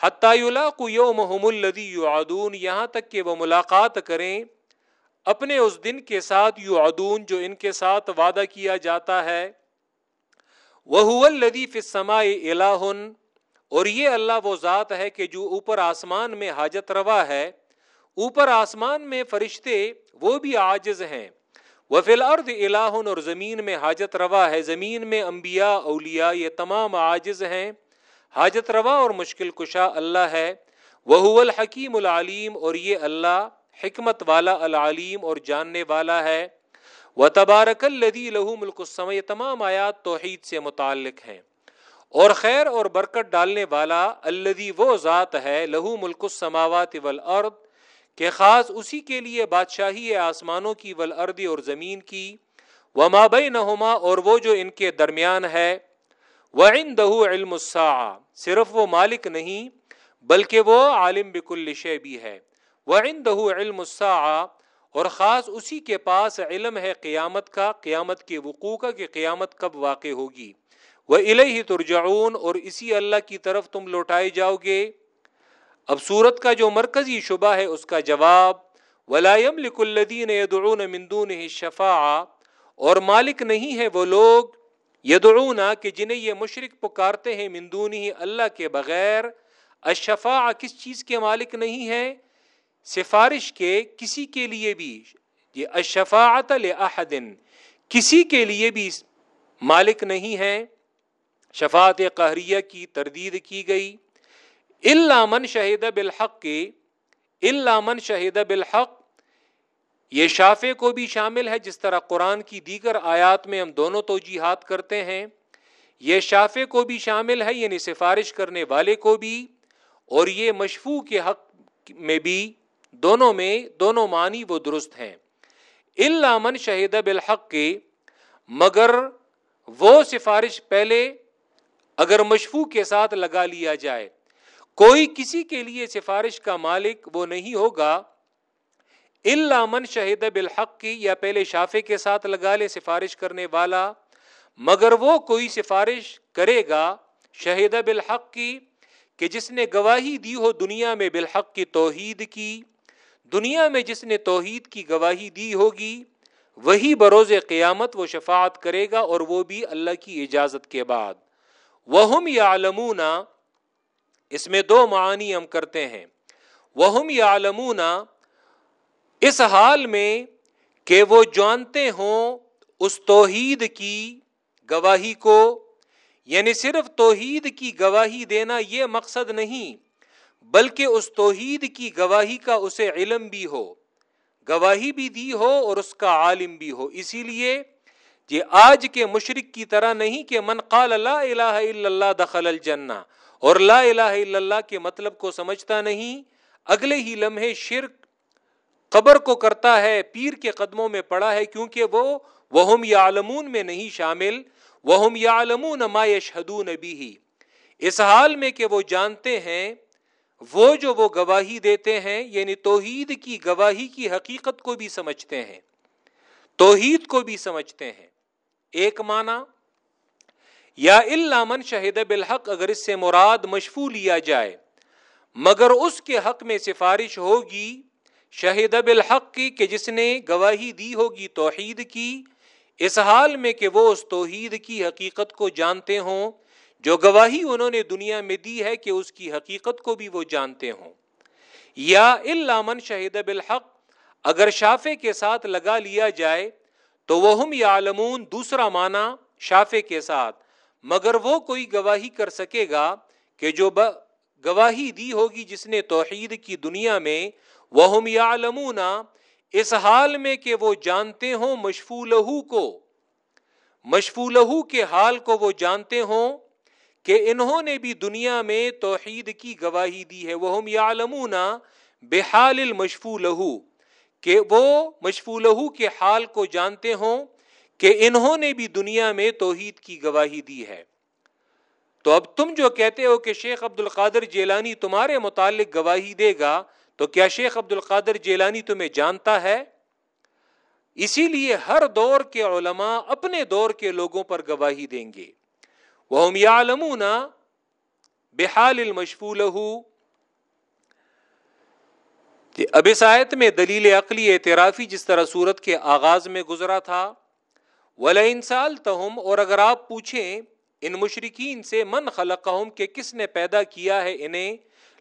حتیٰ یولاقو یوم الدی یعدون یہاں تک کہ وہ ملاقات کریں۔ اپنے اس دن کے ساتھ یعدون، جو ان کے ساتھ وعدہ کیا جاتا ہے۔ وہ الدی فسمائے الہن اور یہ اللہ وہ ذات ہے کہ جو اوپر آسمان میں حاجت روا ہے، اوپر آسمان میں فرشتے وہ بھی عاجز ہیں۔ وہ فی الارض الہن اور زمین میں حاجت روا ہے۔ زمین میں انبیاء، اولیاء، یہ تمام عاجز ہیں۔ حاجت روا اور مشکل کشا اللہ ہے۔ وہ الحکیم العلیم اور یہ اللہ حکمت والا العلیم اور جاننے والا ہے۔ وہ تبارک الدی لہو ملک یہ تمام آیات توحید سے متعلق ہیں۔ اور خیر اور برکت ڈالنے والا الدی وہ ذات ہے، لہو ملک السماوات والارض، کہ خاص اسی کے لیے بادشاہی ہے آسمانوں کی والارض اور زمین کی، وما بینہما اور وہ جو ان کے درمیان ہے، وعنده علم الساعہ صرف وہ مالک نہیں، بلکہ وہ عالم بکل شے بھی ہے، وعنده علم الساعہ اور خاص اسی کے پاس علم ہے قیامت کا، قیامت کے وقوع کا، کہ قیامت کب واقع ہوگی۔ وہ الہی ترجعون، اور اسی اللہ کی طرف تم لوٹائے جاؤ گے۔ اب سورت کا جو مرکزی شبہ ہے، اس کا جواب ولام لک الدین یدعون مندون شفا اور مالک نہیں ہے وہ لوگ یدعون کہ جنہیں یہ مشرق پکارتے ہیں مندون ہی اللہ کے بغیر۔ اشفا کس چیز کے مالک نہیں ہے سفارش کے کسی کے لیے بھی۔ یہ اشفاعت لأحد۔ کسی کے لیے بھی مالک نہیں ہے شفاعت قہریہ کی تردید کی گئی۔ اللہ من شہید بالحق کے اللہ من شہید بالحق۔ یہ شافے کو بھی شامل ہے جس طرح قرآن کی دیگر آیات میں ہم دونوں توجیحات کرتے ہیں۔ یہ شافے کو بھی شامل ہے یعنی سفارش کرنے والے کو بھی۔ اور یہ مشفو کے حق میں بھی دونوں میں دونوں معنی وہ درست ہیں۔ اللہ من شہید بالحق کے مگر وہ سفارش پہلے اگر مشفو کے ساتھ لگا لیا جائے۔ کوئی کسی کے لیے سفارش کا مالک وہ نہیں ہوگا۔ اللہ من شہید بالحق کی یا پہلے شافے کے ساتھ لگا لے سفارش کرنے والا۔ مگر وہ کوئی سفارش کرے گا شہید بالحق کی کہ جس نے گواہی دی ہو دنیا میں بالحق کی توحید کی۔ دنیا میں جس نے توحید کی گواہی دی ہوگی، وہی بروز قیامت وہ شفاعت کرے گا اور وہ بھی اللہ کی اجازت کے بعد۔ وہ یا اس میں دو معنی ہم کرتے ہیں۔ وہ یا اس حال میں کہ وہ جانتے ہوں اس توحید کی گواہی کو۔ یعنی صرف توحید کی گواہی دینا یہ مقصد نہیں، بلکہ اس توحید کی گواہی کا اسے علم بھی ہو۔ گواہی بھی دی ہو اور اس کا عالم بھی ہو۔ اسی لیے یہ آج کے مشرق کی طرح نہیں کہ من قال لا الہ الا اللہ دخل الجنہ، اور لا الہ الا اللہ کے مطلب کو سمجھتا نہیں، اگلے ہی لمحے شرک قبر کو کرتا ہے، پیر کے قدموں میں پڑا ہے، کیونکہ وہ، وہم یا میں نہیں شامل، وہم یا ما یشہدون بھی اس حال میں کہ وہ جانتے ہیں، وہ جو وہ گواہی دیتے ہیں یعنی توحید کی گواہی کی حقیقت کو بھی سمجھتے ہیں، توحید کو بھی سمجھتے ہیں۔ ایک معنی، یا اللہ من شہید بالحق، اگر اس سے مراد مشفو لیا جائے، مگر اس کے حق میں سفارش ہوگی شہید بالحق کی کہ جس نے گواہی دی ہوگی، توحید کی، اس حال میں کہ وہ اس توحید کی حقیقت کو جانتے ہوں، جو گواہی انہوں نے دنیا میں دی ہے کہ اس کی حقیقت کو بھی وہ جانتے ہوں۔ یا علامن شہید بالحق، اگر شافے کے ساتھ لگا لیا جائے تو وہ ہم یا دوسرا معنی شافے کے ساتھ، مگر وہ کوئی گواہی کر سکے گا کہ جو گواہی دی ہوگی جس نے توحید کی دنیا میں وہ ہم یا اس حال میں کہ وہ جانتے ہوں مشفو لہو کو۔ مشفو لہو کے حال کو وہ جانتے ہوں کہ انہوں نے بھی دنیا میں توحید کی گواہی دی ہے۔ وہ بے حال المشفو لہو کہ وہ مشفو لہو کے حال کو جانتے ہوں کہ انہوں نے بھی دنیا میں توحید کی گواہی دی ہے۔ تو اب تم جو کہتے ہو کہ شیخ عبد القادر جیلانی تمہارے متعلق گواہی دے گا، تو کیا شیخ عبد القادر جیلانی تمہیں جانتا ہے؟ اسی لیے ہر دور کے علماء اپنے دور کے لوگوں پر گواہی دیں گے۔ وہ بحال المشفول اب اس آیت میں دلیل عقلی اعترافی جس طرح صورت کے آغاز میں گزرا تھا ولا انسال تہم اور اگر آپ پوچھیں ان مشرقین سے، من خلق کہ کس نے پیدا کیا ہے انہیں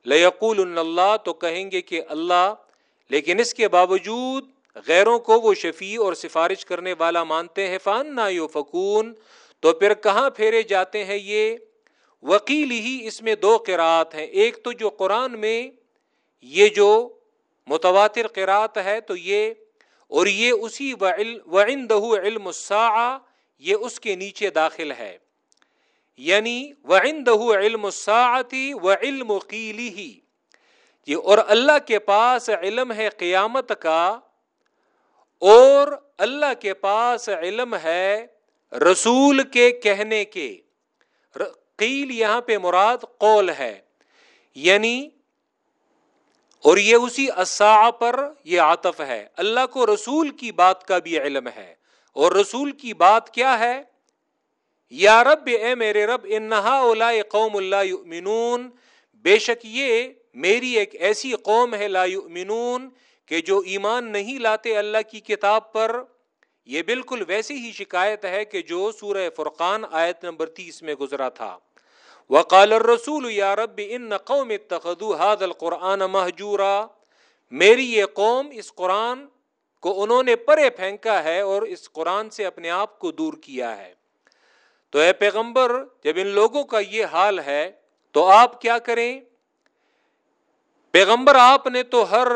لقول اللہ تو کہیں گے کہ اللہ، لیکن اس کے باوجود غیروں کو وہ شفیع اور سفارش کرنے والا مانتے ہیں فان نا فکون تو پھر کہاں پھیرے جاتے ہیں یہ؟ وکیل ہی اس میں دو قرات ہیں، ایک تو جو قرآن میں یہ جو متواتر قرات ہے تو یہ، اور یہ اسی وعندہ علم الساعہ یہ اس کے نیچے داخل ہے۔ یعنی وعندہ علم الساعتی و علم قیلی ہی یہ اور اللہ کے پاس علم ہے قیامت کا، اور اللہ کے پاس علم ہے رسول کے کہنے کے۔ قیل یہاں پہ مراد قول ہے۔ یعنی اور یہ اسی اسا پر یہ عاطف ہے۔ اللہ کو رسول کی بات کا بھی علم ہے۔ اور رسول کی بات کیا ہے؟ یا رب، اے میرے رب، انہا اولا قوم اللہ یؤمنون۔ بے شک یہ میری ایک ایسی قوم ہے لا یؤمنون کہ جو ایمان نہیں لاتے اللہ کی کتاب پر۔ یہ بالکل ویسی ہی شکایت ہے کہ جو سورہ فرقان آیت نمبر تیس میں گزرا تھا۔ وقال الرسول یا رب ان قوم اتخذوا هذا القرآن محجورا میری یہ قوم اس قرآن کو انہوں نے پرے پھینکا ہے اور اس قرآن سے اپنے آپ کو دور کیا ہے۔ تو اے پیغمبر، جب ان لوگوں کا یہ حال ہے، تو آپ کیا کریں؟ پیغمبر، آپ نے تو ہر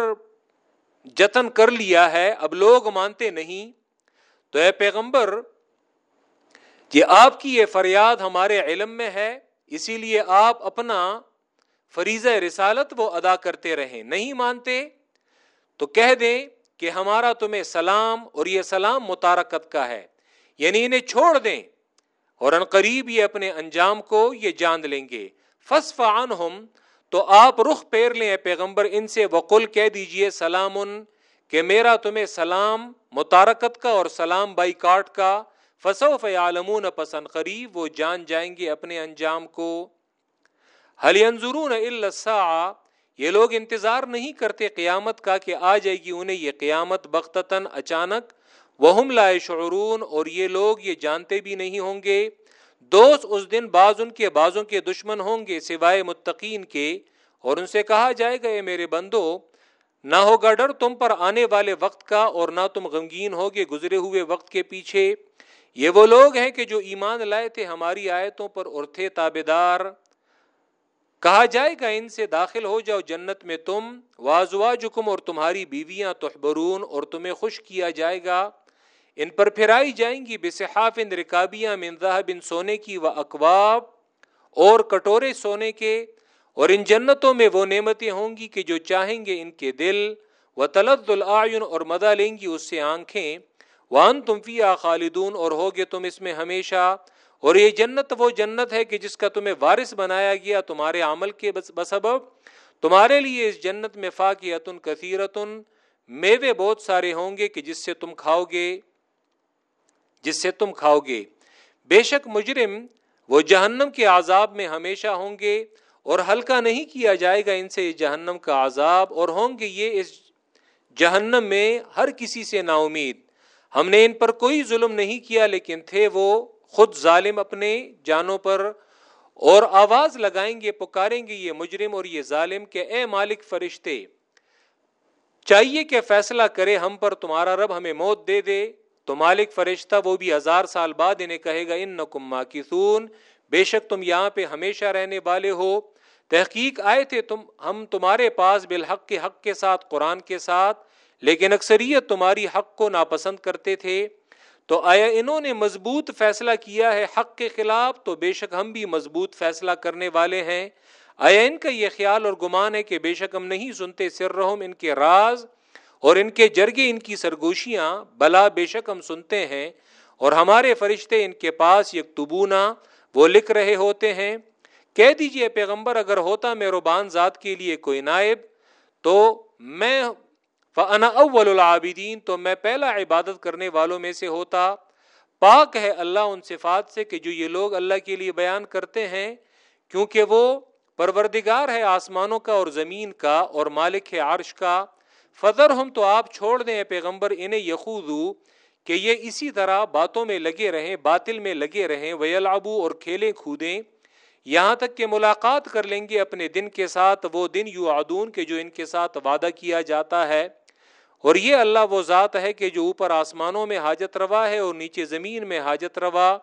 جتن کر لیا ہے، اب لوگ مانتے نہیں۔ تو اے پیغمبر، یہ آپ کی یہ فریاد ہمارے علم میں ہے۔ اسی لیے آپ اپنا فریض رسالت وہ ادا کرتے رہیں۔ نہیں مانتے تو کہہ دیں کہ ہمارا تمہیں سلام اور یہ سلام متارکت کا ہے۔ یعنی انہیں چھوڑ دیں اور ان قریب یہ اپنے انجام کو یہ جان لیں گے۔ فصف ہم تو آپ رخ پیر لیں پیغمبر، ان سے وقل کہہ دیجیے سلام کہ میرا تمہیں سلام متارکت کا اور سلام بائی کاٹ کا فصوف عالمون پسند قریب، وہ جان جائیں گے اپنے انجام کو۔ حل انضرون الساعة؟ یہ لوگ انتظار نہیں کرتے قیامت کا کہ آ جائے گی انہیں یہ قیامت بختتاً اچانک۔ وہ لا شعرون اور یہ لوگ یہ جانتے بھی نہیں ہوں گے۔ دوست اس دن بعض ان کے بازوں کے دشمن ہوں گے سوائے متقین کے۔ اور ان سے کہا جائے گا، اے میرے بندو، نہ ہوگا ڈر تم پر آنے والے وقت کا، اور نہ تم غمگین ہوگے گزرے ہوئے وقت کے پیچھے۔ یہ وہ لوگ ہیں کہ جو ایمان لائے تھے ہماری آیتوں پر اور تھے تابے دار کہا جائے گا ان سے داخل ہو جاؤ جنت میں تم واضوا جکم اور تمہاری بیویاں تحبرون اور تمہیں خوش کیا جائے گا۔ ان پر پھرائی جائیں گی بصحاف ان رکابیاں منظہ بن سونے کی و اقواب اور کٹورے سونے کے۔ اور ان جنتوں میں وہ نعمتیں ہوں گی کہ جو چاہیں گے ان کے دل۔ و تلد العین اور مزہ لیں گی اس سے آنکھیں۔ وان تم فی خالدون، اور ہوگے تم اس میں ہمیشہ۔ اور یہ جنت وہ جنت ہے کہ جس کا تمہیں وارث بنایا گیا، تمہارے عمل کے بسبب۔ تمہارے لیے اس جنت میں فاقیتن کثیرتن۔ میوے بہت سارے ہوں گے کہ جس سے تم کھاؤ گے۔ جس سے تم کھاؤ گے۔ بے شک مجرم وہ جہنم کے عذاب میں ہمیشہ ہوں گے، اور ہلکا نہیں کیا جائے گا ان سے جہنم کا عذاب۔ اور ہوں گے یہ اس جہنم میں ہر کسی سے نا امید۔ ہم نے ان پر کوئی ظلم نہیں کیا، لیکن تھے وہ خود ظالم اپنے جانوں پر اور آواز لگائیں گے، پکاریں گے یہ مجرم اور یہ ظالم کہ اے مالک فرشتے، چاہیے کہ فیصلہ کرے ہم پر تمہارا رب ہمیں موت دے دے۔ تو مالک فرشتہ وہ بھی ہزار سال بعد انہیں کہے گا ان نکما کی سون بے شک تم یہاں پہ ہمیشہ رہنے والے ہو۔ تحقیق آئے تھے تم، ہم تمہارے پاس بالحق کے حق کے ساتھ، قرآن کے ساتھ لیکن اکثریت تمہاری حق کو ناپسند کرتے تھے۔ تو آیا انہوں نے مضبوط فیصلہ کیا ہے حق کے خلاف، تو بے شک ہم بھی مضبوط فیصلہ کرنے والے ہیں۔ آیا ان کا یہ خیال اور گمان ہے کہ بے شک ہم نہیں سنتے سر رحم ان کے راز اور ان کے جرگے ان کی سرگوشیاں؟ بلا بے شک ہم سنتے ہیں اور ہمارے فرشتے ان کے پاس یک تبونا وہ لکھ رہے ہوتے ہیں۔ کہہ دیجیے پیغمبر، اگر ہوتا میروبان ذات کے لیے کوئی نائب، تو میں فنا اول العابدین تو میں پہلا عبادت کرنے والوں میں سے ہوتا۔ پاک ہے اللہ ان صفات سے کہ جو یہ لوگ اللہ کے لیے بیان کرتے ہیں، کیونکہ وہ پروردگار ہے آسمانوں کا اور زمین کا اور مالک ہے عرش کا۔ فضر ہم تو آپ چھوڑ دیں پیغمبر، انہیں یخوضو کہ یہ اسی طرح باتوں میں لگے رہیں، باطل میں لگے رہیں۔ ویلعبو اور کھیلیں کھودیں یہاں تک کہ ملاقات کر لیں گے اپنے دن کے ساتھ۔ وہ دن یو عدون کے جو ان کے ساتھ وعدہ کیا جاتا ہے۔ اور یہ اللہ وہ ذات ہے کہ جو اوپر آسمانوں میں حاجت روا ہے اور نیچے زمین میں حاجت روا۔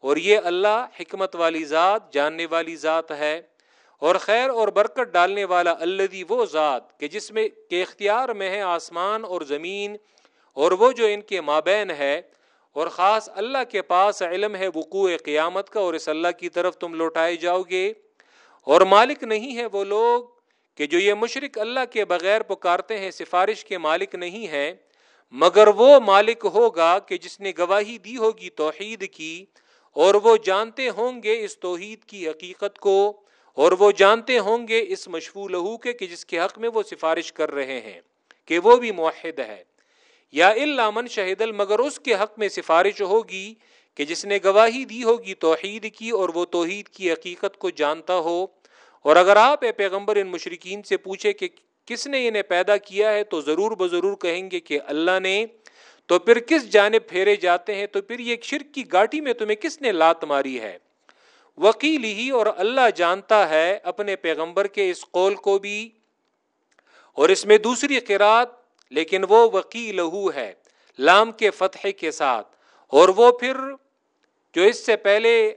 اور یہ اللہ حکمت والی ذات، جاننے والی ذات ہے۔ اور خیر اور برکت ڈالنے والا اللہ وہ ذات کہ جس میں کے اختیار میں ہے آسمان اور زمین اور وہ جو ان کے مابین ہے۔ اور خاص اللہ کے پاس علم ہے وقوع قیامت کا اور اس اللہ کی طرف تم لوٹائے جاؤ گے۔ اور مالک نہیں ہے وہ لوگ کہ جو یہ مشرق اللہ کے بغیر پکارتے ہیں، سفارش کے مالک نہیں ہے مگر وہ مالک ہوگا کہ جس نے گواہی دی ہوگی توحید کی، اور وہ جانتے ہوں گے اس توحید کی حقیقت کو، اور وہ جانتے ہوں گے اس مشفو لہو کے کہ جس کے حق میں وہ سفارش کر رہے ہیں کہ وہ بھی معاہد ہے۔ یا اللہ من شہید مگر اس کے حق میں سفارش ہوگی کہ جس نے گواہی دی ہوگی توحید کی، اور وہ توحید کی حقیقت کو جانتا ہو۔ اور اگر آپ اے پیغمبر ان مشرقین سے پوچھے کہ کس نے انہیں پیدا کیا ہے، تو ضرور بضرور کہیں گے کہ اللہ نے۔ تو پھر کس جانب پھیرے جاتے ہیں؟ تو پھر یہ شرک کی گاٹی میں تمہیں کس نے لات ماری ہے؟ وکیل ہی اور اللہ جانتا ہے اپنے پیغمبر کے اس قول کو بھی۔ اور اس میں دوسری قرات لیکن وہ وکیل ہے، لام کے فتح کے ساتھ۔ اور وہ پھر جو اس سے پہلے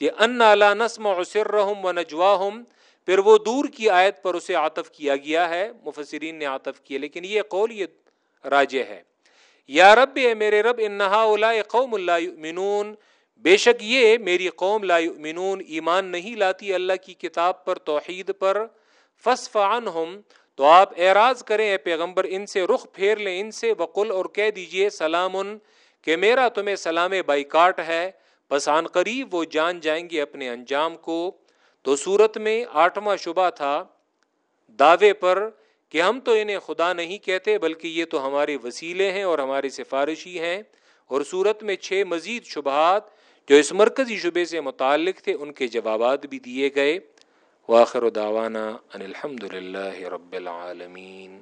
یہ ان نسم و سر و نجواہم پھر وہ دور کی آیت پر اسے عاطف کیا گیا ہے، مفسرین نے عاطف کیا، لیکن یہ قول یہ راج ہے۔ یا رب، اے میرے رب انہا قوم اللہ یؤمنون۔ بے شک یہ میری قوم لا یؤمنون ایمان نہیں لاتی اللہ کی کتاب پر، توحید پر۔ فصف عنہم، تو آپ اعراض کریں اے پیغمبر، ان سے رخ پھیر لیں، ان سے وقل اور کہہ دیجیے سلام کہ میرا تمہیں سلام بائی کاٹ ہے۔ بس آن قریب وہ جان جائیں گے اپنے انجام کو۔ تو صورت میں آٹھواں شبہ تھا دعوے پر کہ ہم تو انہیں خدا نہیں کہتے بلکہ یہ تو ہمارے وسیلے ہیں اور ہمارے سفارشی ہیں اور صورت میں چھ مزید شبہات جو اس مرکزی شبے سے متعلق تھے، ان کے جوابات بھی دیے گئے۔ واخر داوانہ ان الحمد للہ رب العالمین۔